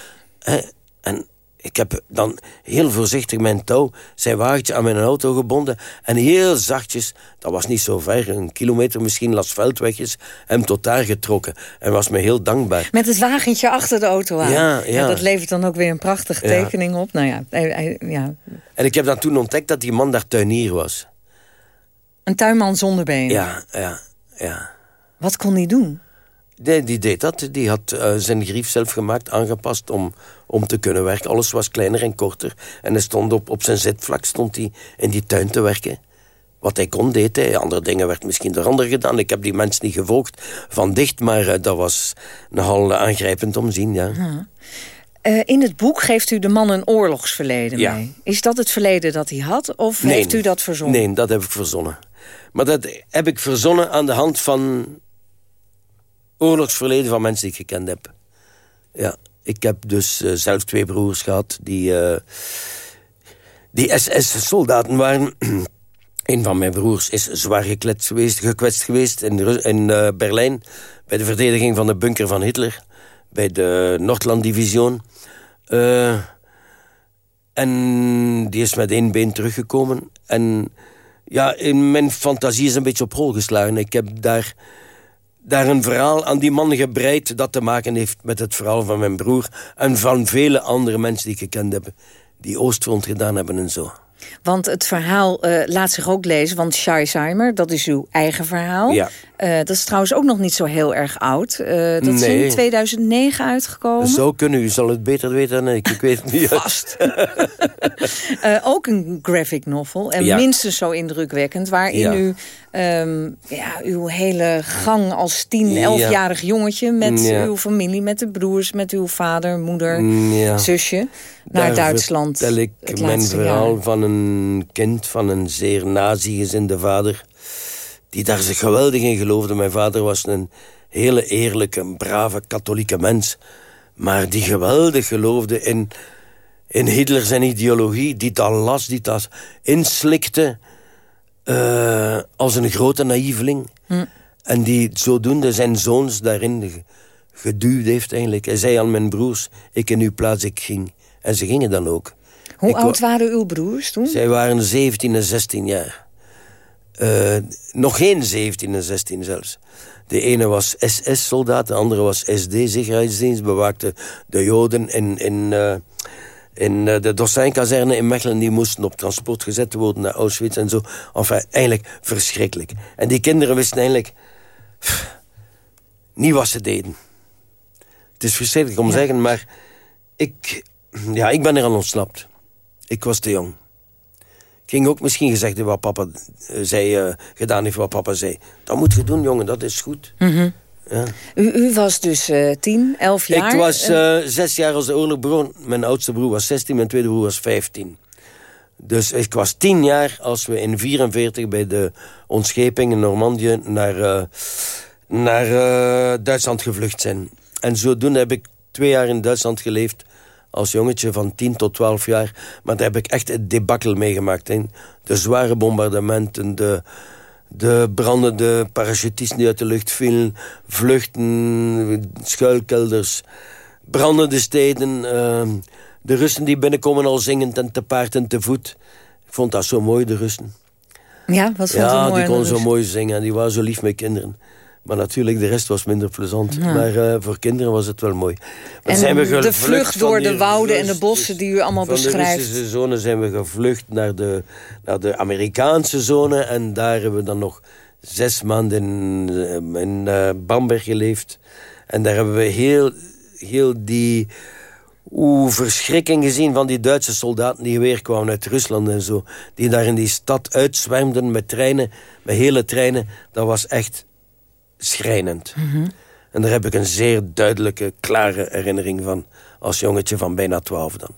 En ik heb dan heel voorzichtig mijn touw, zijn wagentje aan mijn auto gebonden. En heel zachtjes, dat was niet zo ver, een kilometer misschien, las veldwegjes, hem tot daar getrokken. En was me heel dankbaar. Met het wagentje achter de auto aan. Ja, ja. dat levert dan ook weer een prachtige tekening op. Nou ja, ja. En ik heb dan toen ontdekt dat die man daar tuinier was. Een tuinman zonder benen? Ja, ja, ja. Wat kon hij doen? Nee, die deed dat. Die had uh, zijn grief zelf gemaakt, aangepast om, om te kunnen werken. Alles was kleiner en korter. En hij stond op, op zijn zitvlak stond hij in die tuin te werken. Wat hij kon, deed hij. Andere dingen werd misschien door anderen gedaan. Ik heb die mensen niet gevolgd van dicht, maar uh, dat was nogal aangrijpend om te zien, ja. ja. Uh, in het boek geeft u de man een oorlogsverleden ja. mee. Is dat het verleden dat hij had, of nee, heeft u dat verzonnen? Nee, dat heb ik verzonnen. Maar dat heb ik verzonnen aan de hand van oorlogsverleden van mensen die ik gekend heb. Ja, ik heb dus uh, zelf twee broers gehad die, uh, die SS-soldaten waren. Een van mijn broers is zwaar gekwetst geweest, gekwetst geweest in, in uh, Berlijn... bij de verdediging van de bunker van Hitler, bij de Nordland-division. en die is met één been teruggekomen. En ja, in mijn fantasie is een beetje op hol geslagen. Ik heb daar daar een verhaal aan die man gebreid... dat te maken heeft met het verhaal van mijn broer... en van vele andere mensen die ik gekend heb... die Oostfront gedaan hebben en zo. Want het verhaal uh, laat zich ook lezen, want Scheisheimer, dat is uw eigen verhaal. Ja. Uh, dat is trouwens ook nog niet zo heel erg oud. Uh, dat nee. is in 2009 uitgekomen. Zo kunnen u, zal het beter weten dan ik. Ik weet het niet. Vast. ook een graphic novel. En ja. minstens zo indrukwekkend. Waarin ja. u um, ja, uw hele gang als 10, 11-jarig jongetje... met uw familie, met de broers, met uw vader, moeder, zusje... naar Daar Duitsland. vertel ik mijn verhaal jaar. van een kind... van een zeer nazi-gezinde vader die daar zich geweldig in geloofde. Mijn vader was een hele eerlijke, brave katholieke mens. Maar die geweldig geloofde in, in Hitler zijn ideologie. Die dat las, die dat inslikte uh, als een grote naïveling. Hm. En die zodoende zijn zoons daarin geduwd heeft eigenlijk. Hij zei aan mijn broers, ik in uw plaats, ik ging. En ze gingen dan ook. Hoe ik oud waren uw broers toen? Zij waren 17 en 16 jaar. Uh, nog geen 17 en 16 zelfs. De ene was SS-soldaat, de andere was SD-sicherheidsdienst. Bewaakte de Joden in, in, uh, in uh, de Dossijnkazerne in Mechelen. Die moesten op transport gezet worden naar Auschwitz en zo. Enfin, eigenlijk verschrikkelijk. En die kinderen wisten eigenlijk pff, niet wat ze deden. Het is verschrikkelijk om te ja. zeggen, maar ik, ja, ik ben er aan ontsnapt. Ik was te jong. Ging ook misschien gezegd wat papa zei, uh, gedaan heeft wat papa zei. Dat moet je doen, jongen, dat is goed. Mm -hmm. ja. u, u, was dus uh, tien, elf jaar? Ik was uh, zes jaar als de oorlog begon. Mijn oudste broer was 16, mijn tweede broer was 15. Dus ik was tien jaar als we in 44 bij de ontscheping in Normandië naar, naar Duitsland gevlucht zijn. En zodoende heb ik twee jaar in Duitsland geleefd als jongetje van 10 tot 12 jaar. Maar daar heb ik echt het debakkel meegemaakt. De zware bombardementen, de, de brandende parachutisten die uit de lucht vielen... vluchten, schuilkelders, brandende steden... Uh, de Russen die binnenkomen al zingend en te paard en te voet. Ik vond dat zo mooi, de Russen. Ja, wat vond ja, mooi die konden zo mooi zingen. Die waren zo lief met kinderen. Maar natuurlijk, de rest was minder plezant. Ja. Maar uh, voor kinderen was het wel mooi. Maar en zijn we de vlucht door de wouden en de bossen die u allemaal van beschrijft. Van de Russische zone zijn we gevlucht naar de, naar de Amerikaanse zone. En daar hebben we dan nog zes maanden in, in uh, Bamberg geleefd. En daar hebben we heel, heel die hoe verschrikking gezien van die Duitse soldaten die weer kwamen uit Rusland en zo. Die daar in die stad uitzwermden met treinen, met hele treinen. Dat was echt schrijnend. Mhm. En daar heb ik een zeer duidelijke, klare herinnering van. Als jongetje van bijna twaalf dan.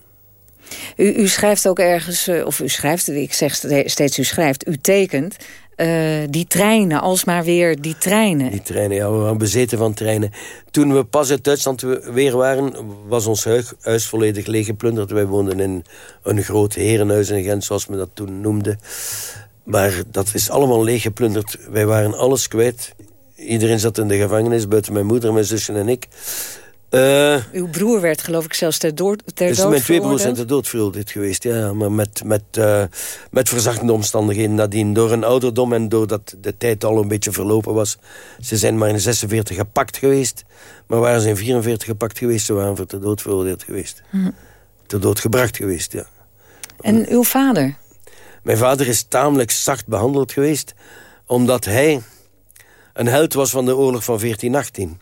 U, u schrijft ook ergens, eh, of u schrijft, ik zeg steeds u schrijft, u tekent... Uh, die treinen, alsmaar weer die treinen. Die treinen, ja, we waren bezeten van treinen. Toen we pas uit Duitsland weer waren, was ons huis volledig leeggeplunderd. Wij woonden in een groot herenhuis in Gent, zoals men dat toen noemde. Maar dat is allemaal leeggeplunderd. Wij waren alles kwijt. Iedereen zat in de gevangenis, buiten mijn moeder, mijn zusje en ik. Uh, Uw broer werd geloof ik zelfs ter, dood ter dus Mijn twee broers zijn ter dood veroordeeld geweest. Ja, maar met, met, uh, met verzachtende omstandigheden nadien. Door een ouderdom en doordat de tijd al een beetje verlopen was. Ze zijn maar in 46 gepakt geweest. Maar waren ze in 44 gepakt geweest, ze waren voor ter dood veroordeeld geweest. Hm. Ter dood gebracht geweest, ja. En uw vader? Mijn vader is tamelijk zacht behandeld geweest. Omdat hij een held was van de oorlog van 1418.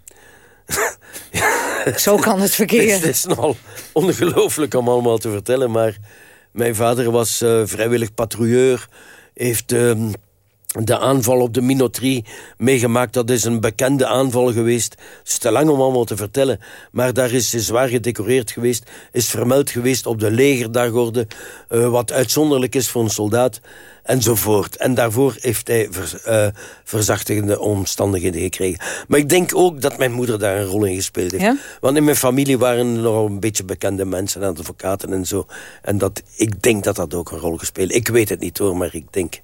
Zo kan het verkeer. Het is nogal ongelooflijk om allemaal te vertellen, maar mijn vader was uh, vrijwillig patrouilleur, heeft uh, de aanval op de Minotrie meegemaakt. Dat is een bekende aanval geweest. Het is te lang om allemaal te vertellen. Maar daar is zwaar gedecoreerd geweest. Is vermeld geweest op de legerdagorde. Uh, wat uitzonderlijk is voor een soldaat. Enzovoort. En daarvoor heeft hij vers, uh, verzachtigende omstandigheden gekregen. Maar ik denk ook dat mijn moeder daar een rol in gespeeld heeft. Ja? Want in mijn familie waren er nog een beetje bekende mensen. Advocaten en zo. En dat, ik denk dat dat ook een rol gespeeld heeft. Ik weet het niet hoor, maar ik denk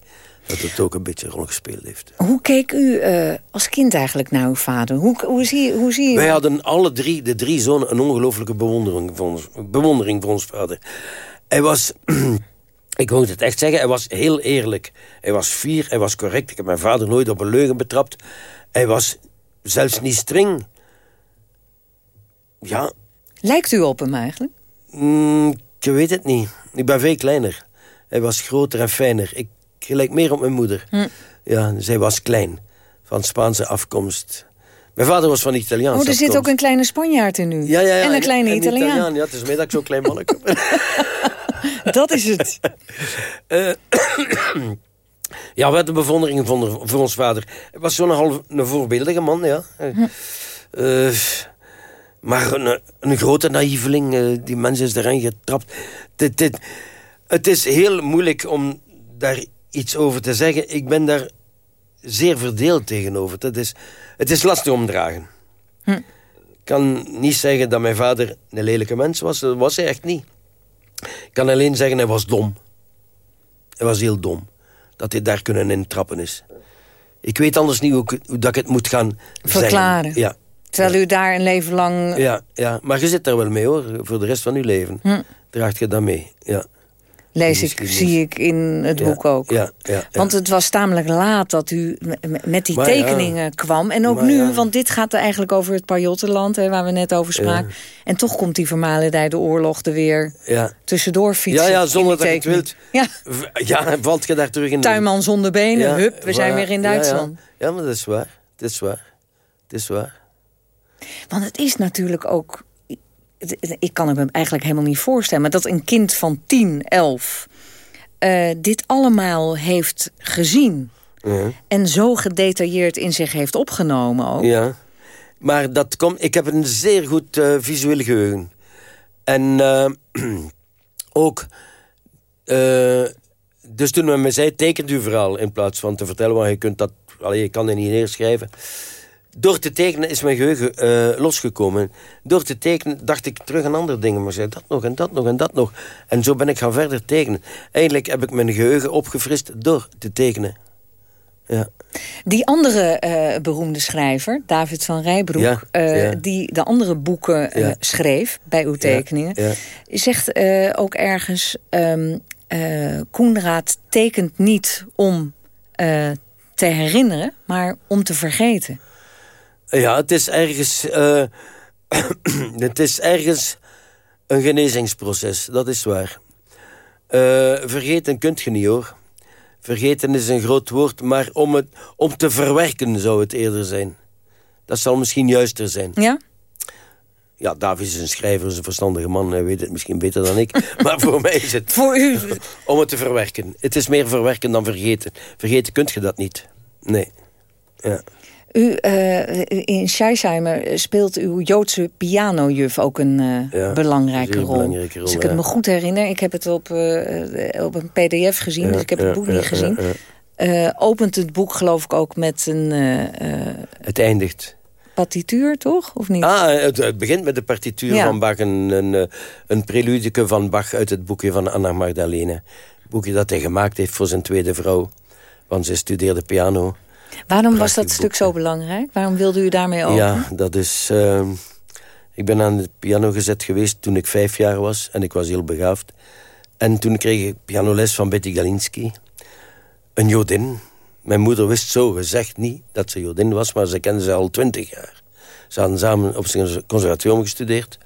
dat het ook een beetje een rol gespeeld heeft. Hoe keek u uh, als kind eigenlijk naar uw vader? Hoe, hoe, zie, hoe zie je... Wij hadden alle drie, de drie zonen, een ongelooflijke bewondering voor ons, bewondering voor ons vader. Hij was, ik moet het echt zeggen, hij was heel eerlijk. Hij was fier, hij was correct. Ik heb mijn vader nooit op een leugen betrapt. Hij was zelfs niet streng. Ja. Lijkt u op hem eigenlijk? Mm, ik weet het niet. Ik ben veel kleiner. Hij was groter en fijner. Ik gelijk meer op mijn moeder. Hm. Ja, zij was klein. Van Spaanse afkomst. Mijn vader was van Italiaans Oh, er afkomst. zit ook een kleine Spanjaard in nu. Ja, ja, ja, en een kleine en Italiaan. Italiaan. Ja, het is mij dat ik zo'n klein mannetje dat is het. Uh, ja, we hadden bewondering voor, voor ons vader. Hij was zo'n half een voorbeeldige man, ja. Hm. Uh, maar een, een grote naïveling. Uh, die mens is erin getrapt. Dit, dit, het is heel moeilijk om daar iets over te zeggen. Ik ben daar zeer verdeeld tegenover. Het is, het is lastig omdragen. Hm. Ik kan niet zeggen dat mijn vader een lelijke mens was. Dat was hij echt niet. Ik kan alleen zeggen, hij was dom. Hij was heel dom. Dat hij daar kunnen intrappen is. Ik weet anders niet hoe, hoe dat ik het moet gaan Verklaren. Zeggen. Ja. Terwijl u daar een leven lang... Ja, ja, maar je zit daar wel mee hoor. Voor de rest van uw leven. Hm. Draagt je dat mee, ja. Lees ik, zie ik in het ja, boek ook. Ja, ja, Want het was tamelijk laat dat u met die maar tekeningen kwam. En ook nu, want dit gaat eigenlijk over het Pajottenland... Hè, waar we net over spraken. En toch komt die vermalendijde oorlog er weer ja. tussendoor fietsen. Ja, ja zonder dat je het tekening. wilt. Ja, Ja, valt je daar terug in. tuinman zonder benen, hup, we zijn weer in. Duitsland. Ja, maar dat is waar. Het is waar. Het is waar. Want het is natuurlijk ook... Ik kan het me eigenlijk helemaal niet voorstellen... maar dat een kind van 10, 11... eh, dit allemaal heeft gezien... En zo gedetailleerd in zich heeft opgenomen ook. Ja. Maar dat komt... Ik heb een zeer goed eh, visueel geheugen. En eh, ook... dus toen men me zei, tekent u vooral in plaats van te vertellen... want je, kunt dat, allee, je kan het niet neerschrijven. Door te tekenen is mijn geheugen eh, losgekomen. Door te tekenen dacht ik terug aan andere dingen. Maar zei dat nog en dat nog en dat nog. En zo ben ik gaan verder tekenen. Eigenlijk heb ik mijn geheugen opgefrist door te tekenen. Ja. Die andere eh, beroemde schrijver, David van Rijbroek... Ja, eh, ja. die de andere boeken Ja. schreef bij uw tekeningen... Zegt ook ergens... eh, Koenraad tekent niet om te herinneren, maar om te vergeten. Ja, het is ergens... eh, het is ergens een genezingsproces, dat is waar. Eh, vergeten kunt je niet, hoor. vergeten is een groot woord, maar om, het, om te verwerken zou het eerder zijn. Dat zal misschien juister zijn. Ja? Ja, David is een schrijver, is een verstandige man. Hij weet het misschien beter dan ik. maar voor mij is het... Voor u? Om het te verwerken. Het is meer verwerken dan vergeten. Vergeten kunt je dat niet. Nee. Ja. U, uh, in Scheisheimer speelt uw Joodse pianojuf ook een uh, Ja, belangrijke, rol. belangrijke rol, Als ik het ja. me goed herinner, ik heb het op, uh, op een pdf gezien, Ja, dus ik heb het boek niet gezien. opent het boek geloof ik ook met een Het eindigt. partituur, toch? Of niet? Ah, het, het begint met de partituur Ja. van Bach. Een, een, eh, een preludeke van Bach uit het boekje van Anna Magdalene. Het boekje dat hij gemaakt heeft voor zijn tweede vrouw. Want ze studeerde piano. Waarom was dat stuk zo belangrijk? Waarom wilde u daarmee open? Ja, dat is... eh, ik ben aan de piano gezet geweest toen ik vijf jaar was. En ik was heel begaafd. En toen kreeg ik pianoles van Betty Galinski. Een Jodin. Mijn moeder wist zo gezegd niet dat ze Jodin was, maar ze kende ze al twintig jaar. Ze hadden samen op zijn conservatorium gestudeerd.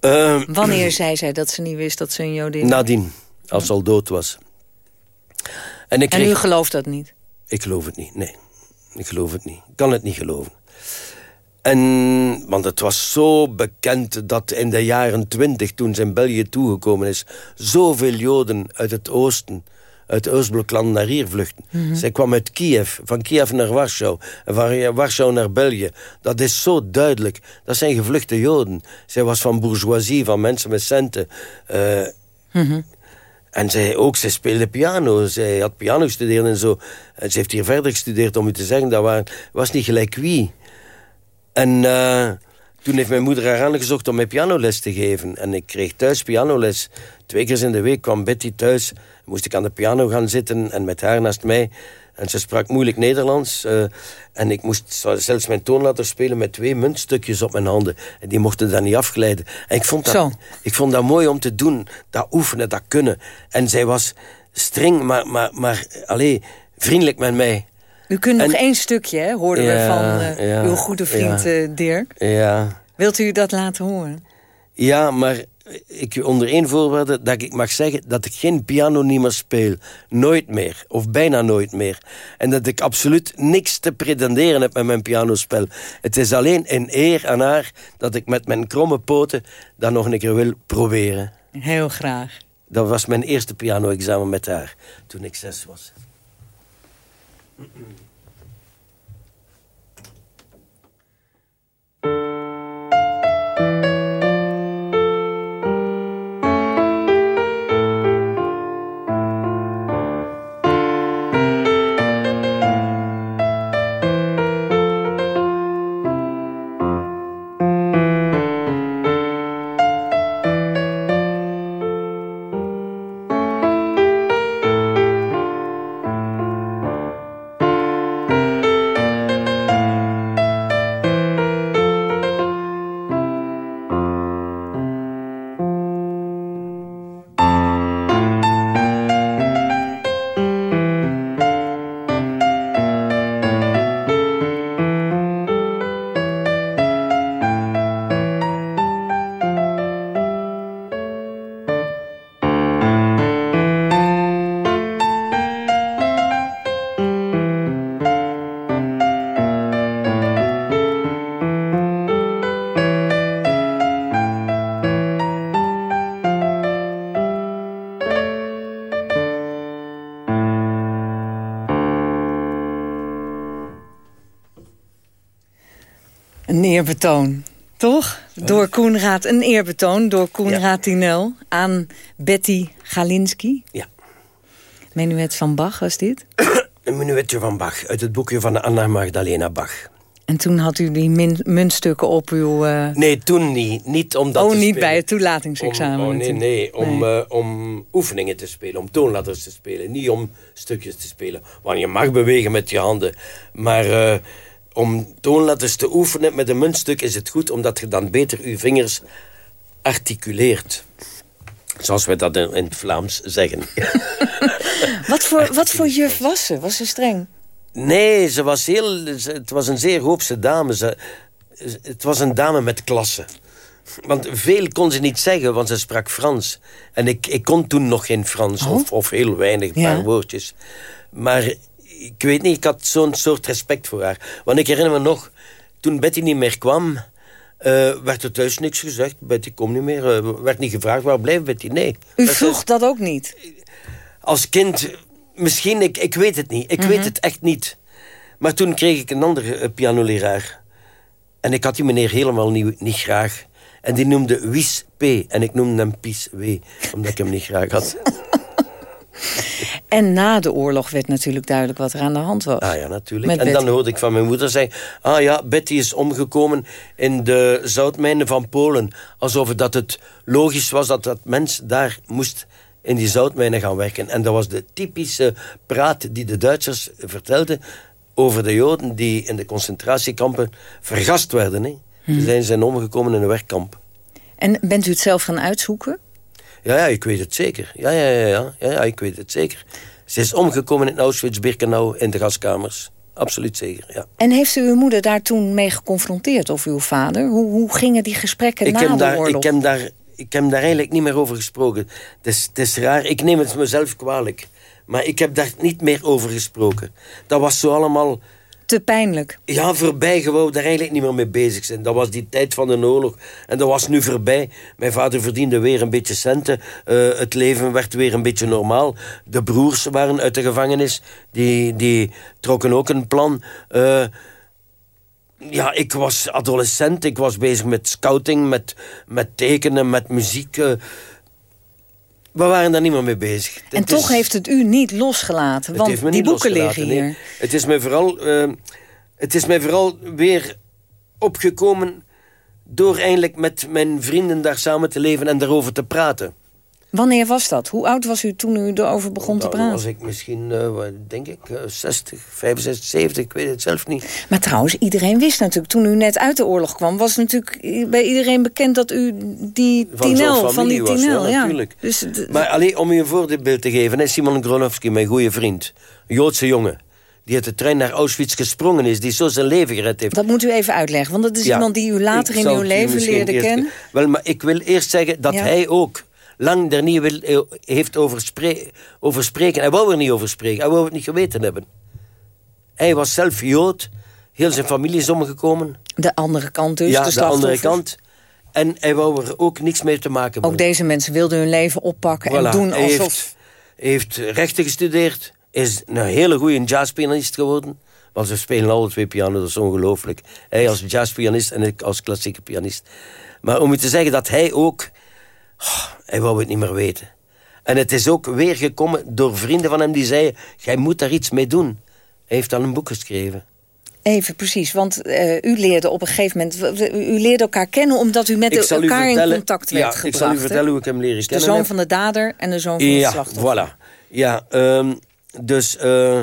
Eh, Wanneer zei zij dat ze niet wist dat ze een Jodin was? Nadien, als ze al dood was. En, ik En u gelooft dat niet? Ik geloof het niet, nee. Ik geloof het niet. Ik kan het niet geloven. En, want het was zo bekend dat in de jaren twintig, toen ze in België toegekomen is, zoveel Joden uit het oosten, uit het Oostblokland naar hier vluchten. Mhm. Zij kwam uit Kiev, van Kiev naar Warschau, en van Warschau naar België. Dat is zo duidelijk. Dat zijn gevluchte Joden. Zij was van bourgeoisie, van mensen met centen. Eh, en zij ook, zij speelde piano. Zij had piano gestudeerd en zo. En ze heeft hier verder gestudeerd, om u te zeggen. Dat waren, was niet gelijk wie. En eh, toen heeft mijn moeder haar aangezocht om mij pianoles te geven. En ik kreeg thuis pianoles. Twee keer in de week kwam Betty thuis. Moest ik aan de piano gaan zitten en met haar naast mij. En ze sprak moeilijk Nederlands. eh, en ik moest zelfs mijn toonlater spelen met twee muntstukjes op mijn handen. En die mochten dan niet afglijden. En ik vond dat, Zo. ik vond dat mooi om te doen. Dat oefenen, dat kunnen. En zij was streng, maar, maar, maar allee, vriendelijk met mij. U kunt nog één stukje, hè, hoorden we van eh, ja, uw goede vriend ja. eh, Dirk. Ja, Wilt u dat laten horen? ja maar ik, onder één voorwaarde dat ik mag zeggen dat ik geen piano niet meer speel. Nooit meer. Of bijna nooit meer. En dat ik absoluut niks te pretenderen heb met mijn pianospel. Het is alleen een eer aan haar dat ik met mijn kromme poten dat nog een keer wil proberen. Heel graag. Dat was mijn eerste piano-examen met haar, toen ik zes was. Eerbetoon, toch? Door Koenraad, een eerbetoon door Koenraad Tinel aan Betty Galinski. Ja. Menuet van Bach was dit. Een minuutje van Bach, uit het boekje van Anna Magdalena Bach. En toen had u die min- muntstukken op uw... eh, Nee, toen niet. Niet om dat oh, niet spelen. bij het toelatingsexamen. Om, oh, nee, nee, om, Nee. eh, om oefeningen te spelen, om toonladders te spelen. Niet om stukjes te spelen. Want je mag bewegen met je handen. Maar eh, om toonladders te oefenen met een muntstuk is het goed... omdat je dan beter je vingers articuleert. Zoals we dat in, het Vlaams zeggen. Wat voor, wat voor juf was ze? Was ze streng? Nee, ze was heel, ze- het was een zeer hoopse dame. Ze, het was een dame met klasse. Want veel kon ze niet zeggen, want ze sprak Frans. En ik, ik kon toen nog geen Frans, of, of heel weinig, een Ja. paar woordjes. Maar ik weet niet, ik had zo'n soort respect voor haar. Want ik herinner me nog, toen Betty niet meer kwam... eh, werd er thuis niks gezegd. Betty komt niet meer. Eh, werd niet gevraagd, waar blijft Betty? Nee. U vroeg dat ook niet? als kind, misschien, ik, ik weet het niet. Ik Mhm. weet het echt niet. Maar toen kreeg ik een andere eh, pianoleraar. En ik had die meneer helemaal niet, niet graag. En die noemde Wies P. En ik noemde hem Pies W. Omdat ik hem niet graag had. En na de oorlog werd natuurlijk duidelijk wat er aan de hand was. Ah ja, natuurlijk. Met en dan hoorde ik van mijn moeder zeggen... Ah ja, Betty is omgekomen in de zoutmijnen van Polen. Alsof dat het logisch was dat dat mens daar moest in die zoutmijnen gaan werken. En dat was de typische praat die de Duitsers vertelden... over de Joden die in de concentratiekampen vergast werden. Hè. Ze zijn, zijn omgekomen in een werkkamp. En bent u het zelf gaan uitzoeken? Ja, ja, ik weet het zeker. Ja, ja, ja, ja, ja, ja ik weet het zeker. Ze is omgekomen in Auschwitz-Birkenau in de gaskamers. Absoluut zeker, ja. En heeft u uw moeder daar toen mee geconfronteerd, of uw vader? Hoe, hoe gingen die gesprekken ik na heb de daar, oorlog? Ik heb, daar, ik heb daar eigenlijk niet meer over gesproken. Het is, het is raar, ik neem het mezelf kwalijk. Maar ik heb daar niet meer over gesproken. Dat was zo allemaal... Te pijnlijk. Ja, voorbij gewoon, daar eigenlijk niet meer mee bezig zijn. Dat was die tijd van de oorlog. En dat was nu voorbij. Mijn vader verdiende weer een beetje centen. Eh, het leven werd weer een beetje normaal. De broers waren uit de gevangenis. Die, die trokken ook een plan. Eh, ja, ik was adolescent. Ik was bezig met scouting, met, met tekenen, met muziek. eh. We waren daar niet meer mee bezig. En Het toch is- heeft het u niet losgelaten, want die boeken liggen nee. hier. Het is mij vooral, eh, het is mij vooral weer opgekomen door eindelijk met mijn vrienden daar samen te leven en daarover te praten. Wanneer was dat? Hoe oud was u toen u erover begon te Dan praten? was ik misschien, eh, denk ik, eh, 60, 65, 70, ik weet het zelf niet. Maar trouwens, iedereen wist natuurlijk, toen u net uit de oorlog kwam... was natuurlijk bij iedereen bekend dat u die Van Tinel, van die was, Tinel, ja, ja. natuurlijk. Dus Maar alleen om u een voorbeeld te geven, hè, Simon Gronowski, mijn goede vriend, een Joodse jongen, die uit de trein naar Auschwitz gesprongen is, die zo zijn leven gered heeft. dat moet u even uitleggen, want dat is Ja. iemand die u later in uw leven leerde kennen. Wel, maar ik wil eerst zeggen dat Ja. hij ook lang er niet wil, eh, heeft over, over spreken. Hij wou er niet over spreken, hij wou het niet geweten hebben. Hij was zelf Jood, heel zijn familie is omgekomen. De andere kant dus, ja, de de andere kant. En hij wou er ook niks mee te maken hebben. Ook deze mensen wilden hun leven oppakken en doen hij alsof... Heeft, heeft rechten gestudeerd, is een hele goede jazzpianist geworden. Want ze spelen alle twee piano, dat is ongelooflijk. Hij als jazzpianist en ik als klassieke pianist. Maar om u te zeggen dat hij ook... oh, hij wou het niet meer weten. En het is ook weer gekomen door vrienden van hem die zeiden... jij moet daar iets mee doen. Hij heeft dan een boek geschreven. Even precies, want eh, u leerde op een gegeven moment... U leerde elkaar kennen omdat u met elkaar in contact ja, werd gebracht. ik zal u vertellen hoe ik hem leren Dus de zoon heb. van de dader en de zoon van het Ja, slachtoffer. voilà. Ja, ehm, dus eh,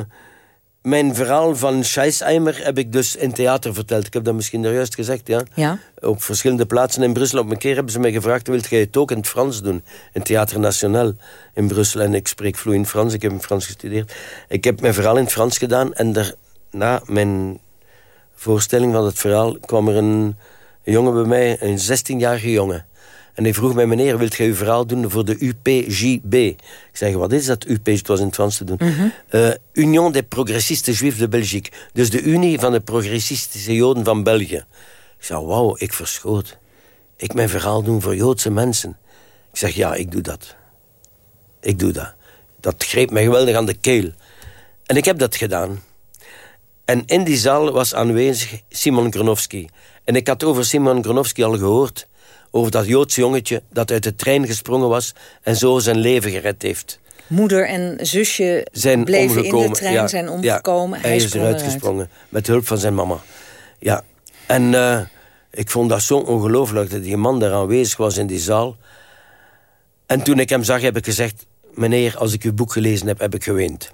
mijn verhaal van Scheisseimer heb ik dus in theater verteld. Ik heb dat misschien daar juist gezegd, ja. Ja. Op verschillende plaatsen in Brussel. Op een keer hebben ze mij gevraagd, wilt jij het ook in het Frans doen? In Theater Nationaal in Brussel. En ik spreek vloeiend Frans, ik heb in Frans gestudeerd. Ik heb mijn verhaal in het Frans gedaan en daarna mijn voorstelling van het verhaal kwam er een jongen bij mij, een 16-jarige jongen. En hij vroeg mij, meneer, wilt gij uw verhaal doen voor de UPJB? Ik zeg, wat is dat UP? Het was in het Frans te doen. Eh, Union des Progressistes Juifs de Belgique. Dus de Unie van de Progressistische Joden van België. Ik zei, wauw, ik verschoot. Ik mijn verhaal doen voor Joodse mensen. Ik zeg, ja, ik doe dat. Ik doe dat. Dat greep mij geweldig aan de keel. En ik heb dat gedaan. En in die zaal was aanwezig Simon Gronowski. En ik had over Simon Gronowski al gehoord. Over dat Joodse jongetje dat uit de trein gesprongen was... en zo zijn leven gered heeft. Moeder en zusje Zijn bleven omgekomen. in de trein, ja, zijn ja. omgekomen. hij, is eruit. gesprongen. Met hulp van zijn mama. Ja. En eh, ik vond dat zo ongelooflijk dat die man daar aanwezig was in die zaal. En toen ik hem zag, heb ik gezegd... Meneer, als ik uw boek gelezen heb, heb ik geweend.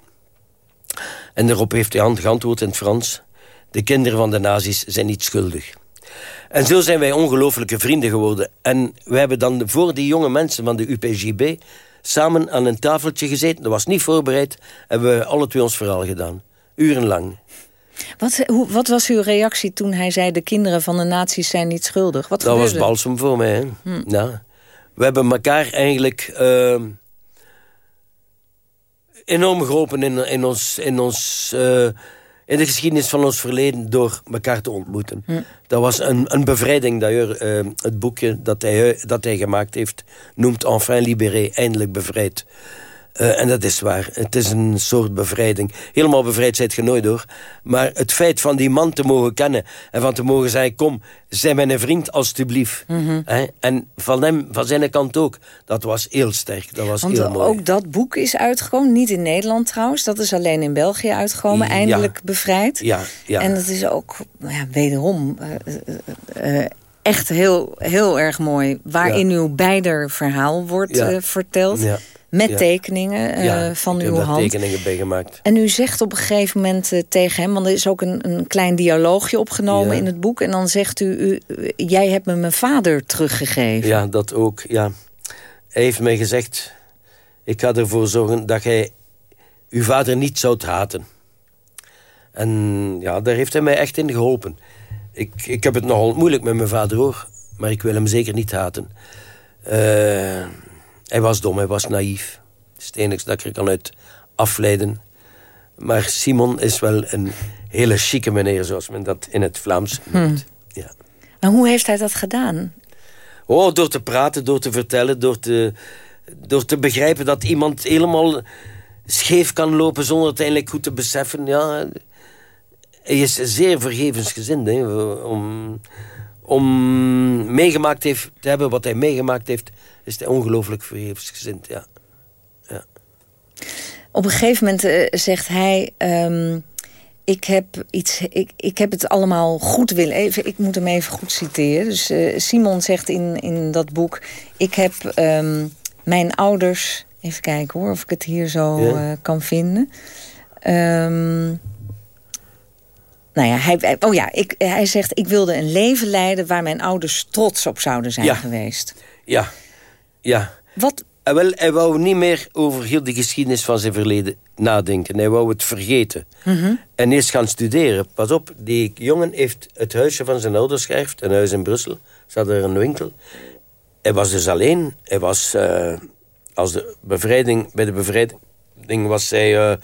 En daarop heeft hij geantwoord in het Frans... De kinderen van de nazi's zijn niet schuldig. En zo zijn wij ongelooflijke vrienden geworden. En we hebben dan voor die jonge mensen van de UPJB... samen aan een tafeltje gezeten. Dat was niet voorbereid. Hebben we alle twee ons verhaal gedaan. Urenlang. Wat, hoe, wat was uw reactie toen hij zei... de kinderen van de nazi's zijn niet schuldig? Wat dat was balsem voor mij. Hè? Hm. Ja. We hebben elkaar eigenlijk ehm, enorm geholpen in, in, ons, in, ons, eh, in de geschiedenis van ons verleden door elkaar te ontmoeten. Hm. Dat was een, een bevrijding. Dat je, eh, het boekje dat hij, dat hij gemaakt heeft noemt Enfin libéré, eindelijk bevrijd. Eh, en dat is waar. Het is een soort bevrijding. Helemaal bevrijd zijt je nooit hoor. Maar het feit van die man te mogen kennen... en van te mogen zeggen, kom, zij mijn vriend alstublieft. Hè? En van hem, van zijn kant ook. Dat was heel sterk. Dat was Want heel mooi. ook dat boek is uitgekomen. Niet in Nederland trouwens. Dat is alleen in België uitgekomen. Ja. Eindelijk bevrijd. Ja, ja. En dat is ook nou ja, wederom eh, eh, echt heel, heel erg mooi. Waarin uw beider verhaal wordt verteld. Ja. Met Ja. tekeningen eh, Ja, van uw hand. tekeningen bij gemaakt. En u zegt op een gegeven moment eh, tegen hem... want er is ook een, een klein dialoogje opgenomen in het boek... en dan zegt u, u, u, jij hebt me mijn vader teruggegeven. Ja, dat ook, ja. Hij heeft mij gezegd... ik ga ervoor zorgen dat jij uw vader niet zou haten. En ja, daar heeft hij mij echt in geholpen. Ik, ik heb het nogal moeilijk met mijn vader, hoor. Maar ik wil hem zeker niet haten. Eh, hij was dom, hij was naïef. Dat is het enige dat ik er kan uit afleiden. Maar Simon is wel een hele chique meneer, zoals men dat in het Vlaams noemt. Ja. Maar hoe heeft hij dat gedaan? Oh, door te praten, door te vertellen, door te, door te begrijpen dat iemand helemaal scheef kan lopen zonder uiteindelijk goed te beseffen. Ja, hij is zeer vergevensgezind. Hè, om, om meegemaakt heeft, te hebben wat hij meegemaakt heeft, is hij ongelooflijk vergevensgezind. Ja. ja. Op een gegeven moment eh, zegt hij... ehm, ik, heb iets, ik, ik heb het allemaal goed willen... Even, ik moet hem even goed citeren. Dus eh, Simon zegt in, in dat boek... Ik heb ehm, mijn ouders... Even kijken hoor, of ik het hier zo Ja. eh, kan vinden. Ehm, nou ja, hij, hij- oh ja ik, hij zegt... Ik wilde een leven leiden waar mijn ouders trots op zouden zijn Ja. geweest. Ja, ja. Wat? En wel, hij wou niet meer over heel de geschiedenis van zijn verleden nadenken. Hij wou het vergeten. Mhm. En eerst gaan studeren. Pas op, die jongen heeft het huisje van zijn ouders geërfd. Een huis in Brussel. Ze hadden er een winkel. Hij was dus alleen. Hij was... eh, als de bevrijding... Bij de bevrijding was hij eh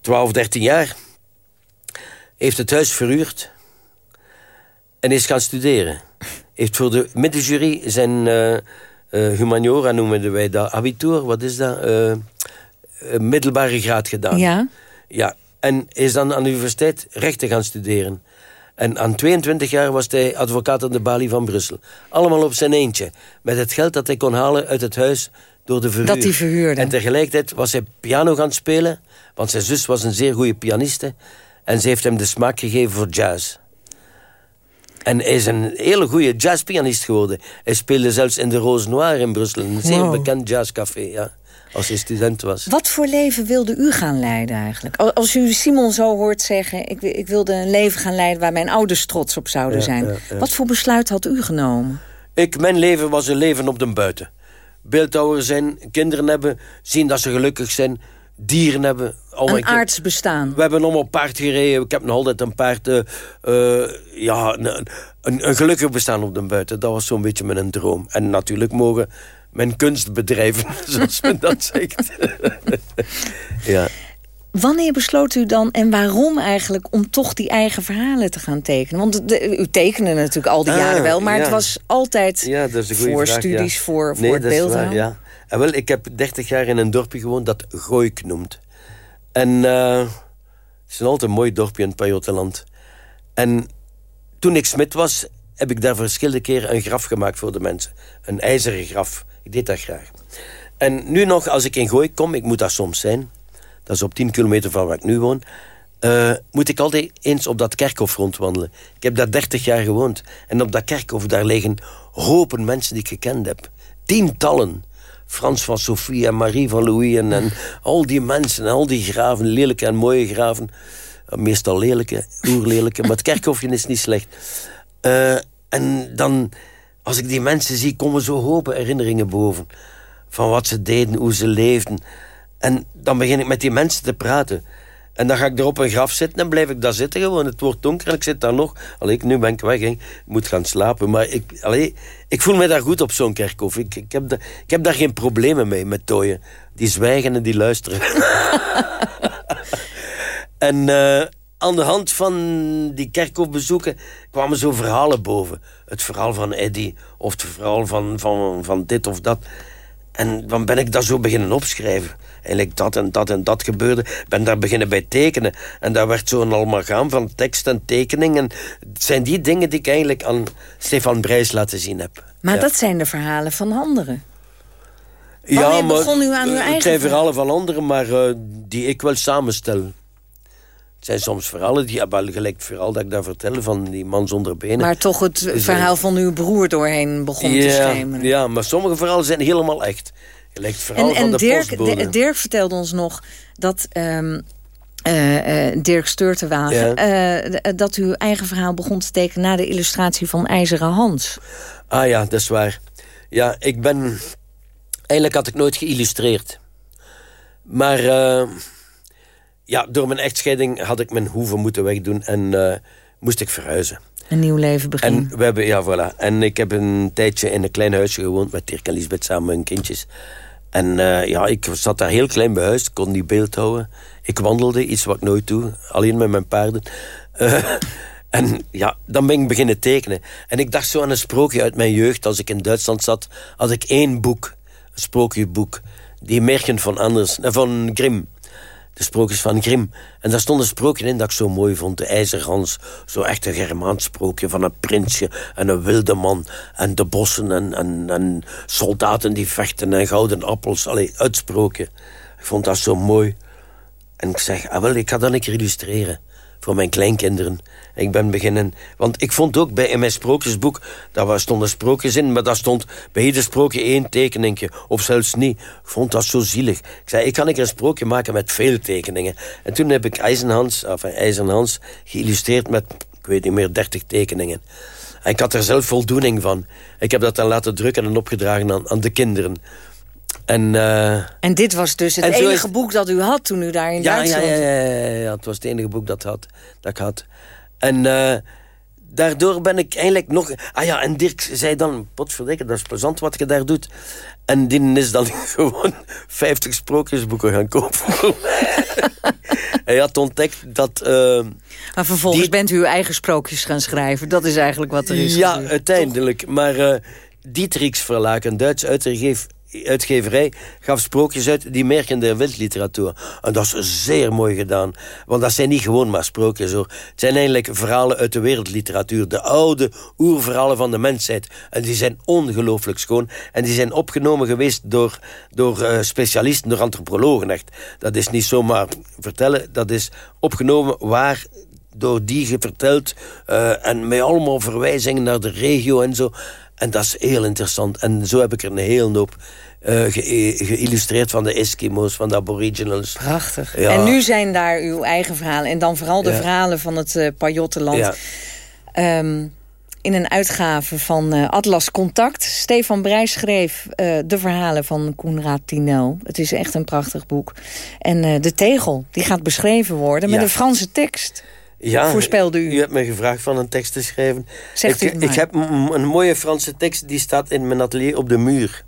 12, 13 jaar. Heeft het huis verhuurd. En is gaan studeren. Heeft voor de middenjury zijn... eh, eh, humaniora noemen wij dat. Abitur, wat is dat? Eh, eh, middelbare graad gedaan. Ja. Ja, en is dan aan de universiteit rechten gaan studeren. En aan 22 jaar was hij advocaat aan de balie van Brussel. Allemaal op zijn eentje. Met het geld dat hij kon halen uit het huis door de verhuur. Dat hij verhuurde. En tegelijkertijd was hij piano gaan spelen. Want zijn zus was een zeer goede pianiste. En ze heeft hem de smaak gegeven voor jazz. En hij is een hele goede jazzpianist geworden. Hij speelde zelfs in de Rose Noire in Brussel. Een zeer Wow. bekend jazzcafé, ja. Als hij student was. Wat voor leven wilde u gaan leiden eigenlijk? Al- Als u Simon zo hoort zeggen... ik, ik wilde een leven gaan leiden waar mijn ouders trots op zouden Ja, zijn. ja, ja. Wat voor besluit had u genomen? Ik, mijn leven was een leven op de buiten. Beeldhouwer zijn, kinderen hebben, zien dat ze gelukkig zijn, dieren hebben. Mijn een aards bestaan. We hebben op paard gereden. Ik heb nog altijd een paard. eh, eh, ja, een, een, een gelukkig bestaan op de buiten. Dat was zo'n beetje mijn droom. En natuurlijk mogen mijn kunst bedrijven, zoals men dat zegt. ja. Wanneer besloot u dan en waarom eigenlijk... om toch die eigen verhalen te gaan tekenen? Want de- u tekende natuurlijk al die Ah, jaren wel... maar ja. het was altijd Ja, dat is voor vraag, studies, ja. voor, voor nee, het ja. En wel, ik heb 30 jaar in een dorpje gewoond dat Gooik noemt. En eh, het is een altijd een mooi dorpje in het Pajottenland. En toen ik smid was, heb ik daar verschillende keren een graf gemaakt voor de mensen. Een ijzeren graf. Ik deed dat graag. En nu nog, als ik in Gooik kom, ik moet daar soms zijn... dat is op 10 kilometer van waar ik nu woon... eh, moet ik altijd eens op dat kerkhof rondwandelen. Ik heb daar 30 jaar gewoond. En op dat kerkhof, daar liggen hopen mensen die ik gekend heb. Tientallen. Frans van en Marie van Louis en, en al die mensen en al die graven, lelijke en mooie graven. Eh, Meestal lelijke, oerlelijke, maar het kerkhofje is niet slecht. Eh, en dan, als ik die mensen zie, komen zo hopen herinneringen boven. Van wat ze deden, hoe ze leefden. En dan begin ik met die mensen te praten. En dan ga ik er op een graf zitten en blijf ik daar zitten gewoon. Het wordt donker en ik zit daar nog. Allee, nu ben ik weg, ik moet gaan slapen. Maar ik, allee, ik voel me daar goed op zo'n kerkhof. Ik, ik, heb ik heb daar geen problemen mee met tooien. Die zwijgen en die luisteren. en uh, aan de hand van die kerkhofbezoeken kwamen zo verhalen boven. Het verhaal van Eddy of het verhaal van, van, van dit of dat. En dan ben ik dat zo beginnen opschrijven. Eigenlijk dat en dat en dat gebeurde. ben daar beginnen bij tekenen. En daar werd zo'n amalgaam van tekst en tekening. En het zijn die dingen die ik eigenlijk aan Stefan Brijs laten zien heb. Maar dat zijn de verhalen van anderen. Wanneer ja, maar, begon u aan uw eigen Het zijn verhalen van anderen, maar uh, die ik wel samenstel. Het zijn soms verhalen, die hebben wel gelijk het verhaal dat ik daar vertel... van die man zonder benen. Maar toch het verhaal van uw broer doorheen begon ja, te schemeren. Ja, maar sommige verhalen zijn helemaal echt. En, van en de Dirk. Dirk vertelde ons nog dat... Um, uh, uh, Dirk Steurtewagen, ja. uh, dat uw eigen verhaal begon te tekenen... na de illustratie van IJzeren Hans. Ah ja, dat is waar. Ja, ik ben... Eigenlijk had ik nooit geïllustreerd. Maar ja, door mijn echtscheiding had ik mijn hoeven moeten wegdoen en moest ik verhuizen. Een nieuw leven beginnen. En we hebben, ja, voilà. En ik heb een tijdje in een klein huisje gewoond met Dirk en Lisbeth samen hun kindjes. En uh, ja, ik zat daar heel klein bij huis, kon die beeld houden. Ik wandelde, iets wat ik nooit doe, alleen met mijn paarden. Uh, en ja, dan ben ik beginnen tekenen. En ik dacht zo aan een sprookje uit mijn jeugd. Als ik in Duitsland zat, had ik één boek. Een sprookjeboek. Die Märchen van Anders, van Grimm. De sprookjes van Grimm. En daar stond een sprookje in dat ik zo mooi vond. De IJzergans. Zo echt een Germaans sprookje van een prinsje en een wilde man. En de bossen en, en, en soldaten die vechten en gouden appels. Allee, uitsprookje. Ik vond dat zo mooi. En ik zeg, ah wel, ik ga dat keer illustreren. Voor mijn kleinkinderen. Ik ben beginnen... Want ik vond ook bij, in mijn sprookjesboek... daar stonden sprookjes in, maar daar stond bij ieder sprookje één tekeningje. Of zelfs niet. Ik vond dat zo zielig. Ik zei, ik kan een sprookje maken met veel tekeningen. En toen heb ik IJzenhans, of IJzenhans geïllustreerd met, ik weet niet meer, 30 tekeningen. En ik had er zelf voldoening van. Ik heb dat dan laten drukken en opgedragen aan, aan de kinderen. En, uh, en dit was dus het enige is... boek dat u had toen u daar in ja, Duitsland... Ja, ja, ja, ja, het was het enige boek dat, had, dat ik had. En uh, daardoor ben ik eigenlijk nog... Ah ja, en Dirk zei dan... Potverdikke, dat is plezant wat je daar doet. En die is dan gewoon 50 sprookjesboeken gaan kopen. Hij had ontdekt dat... Uh, maar vervolgens die... bent u uw eigen sprookjes gaan schrijven. Dat is eigenlijk wat er is Ja, gebeurd, uiteindelijk. Toch? Maar uh, Dietrichs Verlaag, een Duits uitgeef, uitgeverij gaf sprookjes uit die merken der wildliteratuur. En dat is zeer mooi gedaan. Want dat zijn niet gewoon maar sprookjes hoor. Het zijn eigenlijk verhalen uit de wereldliteratuur. De oude oerverhalen van de mensheid. En die zijn ongelooflijk schoon. En die zijn opgenomen geweest door, door uh, specialisten, door antropologen echt. Dat is niet zomaar vertellen. Dat is opgenomen waar door die verteld. Uh, en met allemaal verwijzingen naar de regio en zo. En dat is heel interessant. En zo heb ik er een heel hoop uh, ge geïllustreerd van de Eskimo's, van de aboriginals. Prachtig. Ja. En nu zijn daar uw eigen verhalen. En dan vooral de ja. verhalen van het uh, Pajottenland. Ja. Um, in een uitgave van uh, Atlas Contact. Stefan Brijs schreef de verhalen van Koenraad Tinel. Het is echt een prachtig boek. En de tegel, die gaat beschreven worden met een Franse tekst. Ja, voorspelde u. U hebt me gevraagd van een tekst te schrijven. Zegt ik, u ik heb een mooie Franse tekst die staat in mijn atelier op de muur.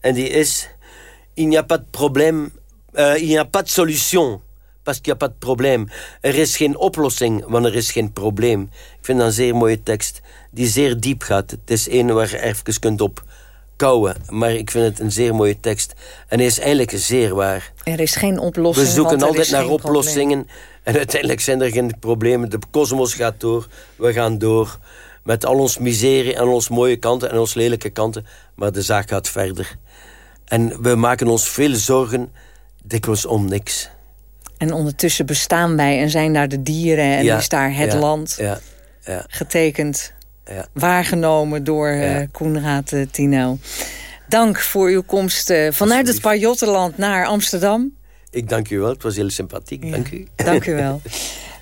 En die is... Il n'y a pas de problème... Uh, il n'y a pas de solution. Parce qu'il n'y a pas de probleem. Er is geen oplossing, want er is geen probleem. Ik vind dat een zeer mooie tekst. Die zeer diep gaat. Het is een waar je even kunt op kouwen. Maar ik vind het een zeer mooie tekst. En hij is eigenlijk zeer waar. Er is geen oplossing, We zoeken altijd naar oplossingen. En uiteindelijk zijn er geen problemen. De kosmos gaat door. We gaan door. Met al ons miserie en ons mooie kanten en ons lelijke kanten. Maar de zaak gaat verder. En we maken ons veel zorgen, dikwijls om niks. En ondertussen bestaan wij en zijn daar de dieren en ja, is daar het ja, land ja, ja. getekend, ja. waargenomen door uh, Koenraad uh, Tino. Dank voor uw komst uh, vanuit het Pajottenland naar Amsterdam. Ik dank u wel, het was heel sympathiek. Dank u. Dank u wel.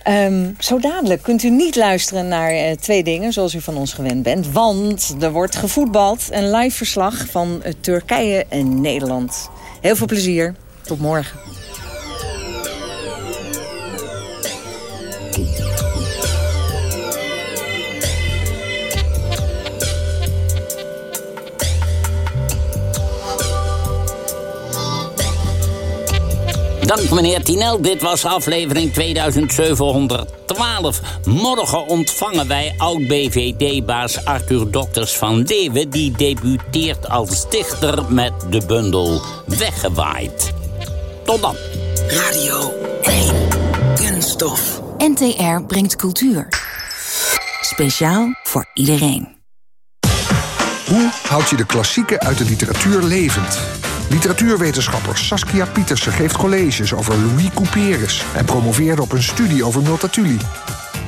Um, zo dadelijk kunt u niet luisteren naar uh, twee dingen zoals u van ons gewend bent. Want er wordt gevoetbald. Een live verslag van uh, Turkije en Nederland. Heel veel plezier. Tot morgen. Dank meneer Tinel. Dit was aflevering 2712. Morgen ontvangen wij oud-BVD-baas Arthur Dokters van Leeuwen... die debuteert als dichter met de bundel Weggewaaid. Tot dan. Radio 1. Kunststof. NTR brengt cultuur. Speciaal voor iedereen. Hoe houd je de klassieken uit de literatuur levend? Literatuurwetenschapper Saskia Pietersen geeft colleges over Louis Couperus... en promoveerde op een studie over Multatuli.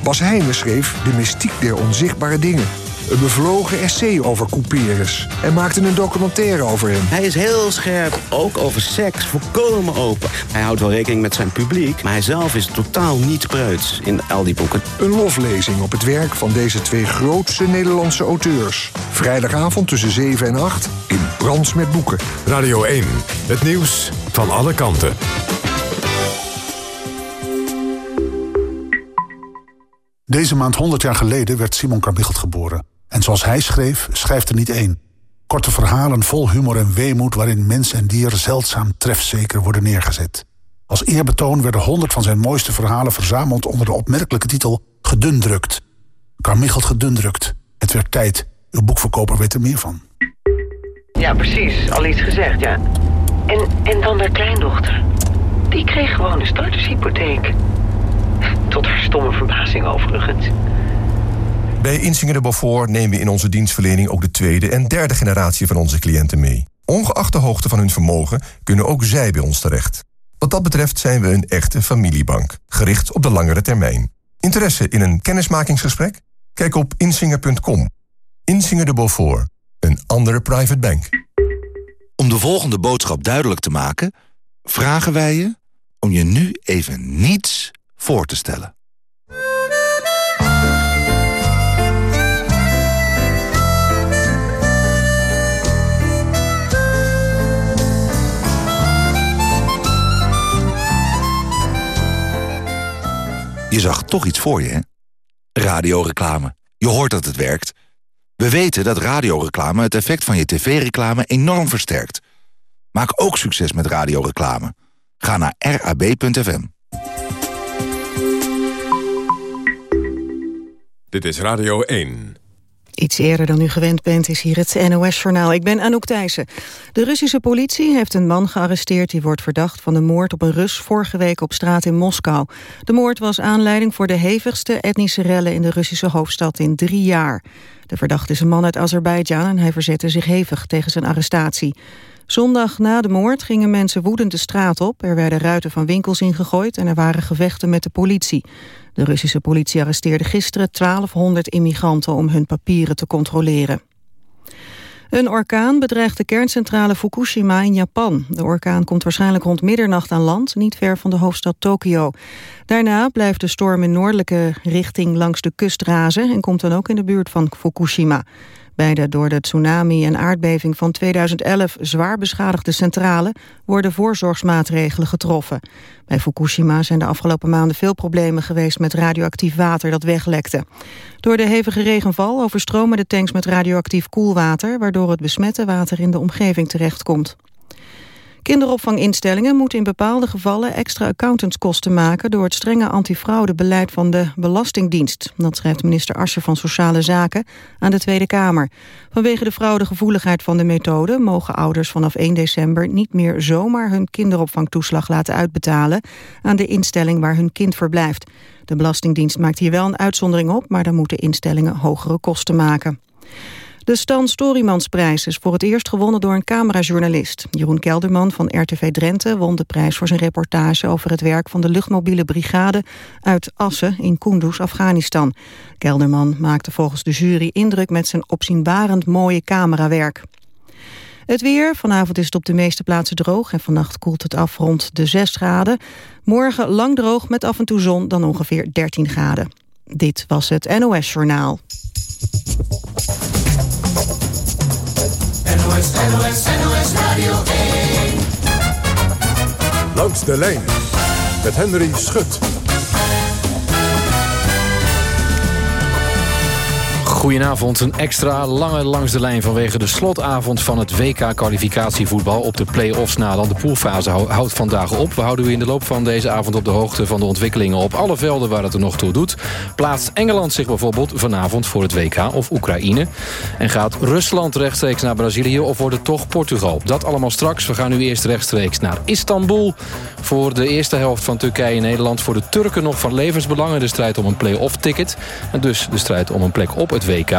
Bas Heijnen schreef De mystiek der onzichtbare dingen... Een bevlogen essay over Couperus. En maakte een documentaire over hem. Hij is heel scherp, ook over seks, volkomen open. Hij houdt wel rekening met zijn publiek, maar hij zelf is totaal niet preuts in al die boeken. Een loflezing op het werk van deze twee grootste Nederlandse auteurs. Vrijdagavond tussen 7 en 8 in Brands met Boeken. Radio 1, het nieuws van alle kanten. Deze maand 100 jaar geleden werd Simon Carmichelt geboren. En zoals hij schreef, schrijft er niet één. Korte verhalen vol humor en weemoed... waarin mens en dier zeldzaam trefzeker worden neergezet. Als eerbetoon werden honderd van zijn mooiste verhalen verzameld... onder de opmerkelijke titel Gedundrukt. Carmichelt gedundrukt. Het werd tijd. Uw boekverkoper weet er meer van. Ja, precies. Al iets gezegd, ja. En, en dan haar kleindochter. Die kreeg gewoon een startershypotheek. Tot haar stomme verbazing overigens. Bij Insinger de Beaufort nemen we in onze dienstverlening ook de tweede en derde generatie van onze cliënten mee. Ongeacht de hoogte van hun vermogen kunnen ook zij bij ons terecht. Wat dat betreft zijn we een echte familiebank, gericht op de langere termijn. Interesse in een kennismakingsgesprek? Kijk op insinger.com. Insinger de Beaufort, een andere private bank. Om de volgende boodschap duidelijk te maken, vragen wij je om je nu even niets voor te stellen. Je zag toch iets voor je, hè? Radioreclame. Je hoort dat het werkt. We weten dat radioreclame het effect van je tv-reclame enorm versterkt. Maak ook succes met radioreclame. Ga naar rab.fm. Dit is Radio 1. Iets eerder dan u gewend bent is hier het NOS-journaal. Ik ben Anouk Thijssen. De Russische politie heeft een man gearresteerd... die wordt verdacht van de moord op een Rus vorige week op straat in Moskou. De moord was aanleiding voor de hevigste etnische rellen... in de Russische hoofdstad in drie jaar. De verdachte is een man uit Azerbeidzjan... en hij verzette zich hevig tegen zijn arrestatie. Zondag na de moord gingen mensen woedend de straat op. Er werden ruiten van winkels ingegooid en er waren gevechten met de politie. De Russische politie arresteerde gisteren 1200 immigranten om hun papieren te controleren. Een orkaan bedreigt de kerncentrale Fukushima in Japan. De orkaan komt waarschijnlijk rond middernacht aan land, niet ver van de hoofdstad Tokio. Daarna blijft de storm in noordelijke richting langs de kust razen... en komt dan ook in de buurt van Fukushima. Bij de door de tsunami en aardbeving van 2011 zwaar beschadigde centrale worden voorzorgsmaatregelen getroffen. Bij Fukushima zijn de afgelopen maanden veel problemen geweest met radioactief water dat weglekte. Door de hevige regenval overstromen de tanks met radioactief koelwater, waardoor het besmette water in de omgeving terechtkomt. Kinderopvanginstellingen moeten in bepaalde gevallen extra accountantskosten maken door het strenge antifraudebeleid van de Belastingdienst. Dat schrijft minister Ascher van Sociale Zaken aan de Tweede Kamer. Vanwege de fraudegevoeligheid van de methode mogen ouders vanaf 1 december niet meer zomaar hun kinderopvangtoeslag laten uitbetalen aan de instelling waar hun kind verblijft. De Belastingdienst maakt hier wel een uitzondering op, maar dan moeten instellingen hogere kosten maken. De Stan Storymansprijs is voor het eerst gewonnen door een camerajournalist. Jeroen Kelderman van RTV Drenthe won de prijs voor zijn reportage over het werk van de luchtmobiele brigade uit Assen in Kunduz, Afghanistan. Kelderman maakte volgens de jury indruk met zijn opzienbarend mooie camerawerk. Het weer, vanavond is het op de meeste plaatsen droog... en vannacht koelt het af rond de 6 graden. Morgen lang droog met af en toe zon, dan ongeveer 13 graden. Dit was het NOS Journaal. NOS, NOS, NOS Radio 1. Langs de lijn met Henry Schut. Goedenavond, een extra lange langs de lijn vanwege de slotavond van het WK-kwalificatievoetbal op de play-offs na dan de poolfase houdt vandaag op. We houden u in de loop van deze avond op de hoogte van de ontwikkelingen op alle velden waar het er nog toe doet. Plaatst Engeland zich bijvoorbeeld vanavond voor het WK of Oekraïne? En gaat Rusland rechtstreeks naar Brazilië of wordt het toch Portugal? Dat allemaal straks. We gaan nu eerst rechtstreeks naar Istanbul voor de eerste helft van Turkije-Nederland. Voor de Turken nog van levensbelang de strijd om een play-off ticket. En dus de strijd om een plek op het WK.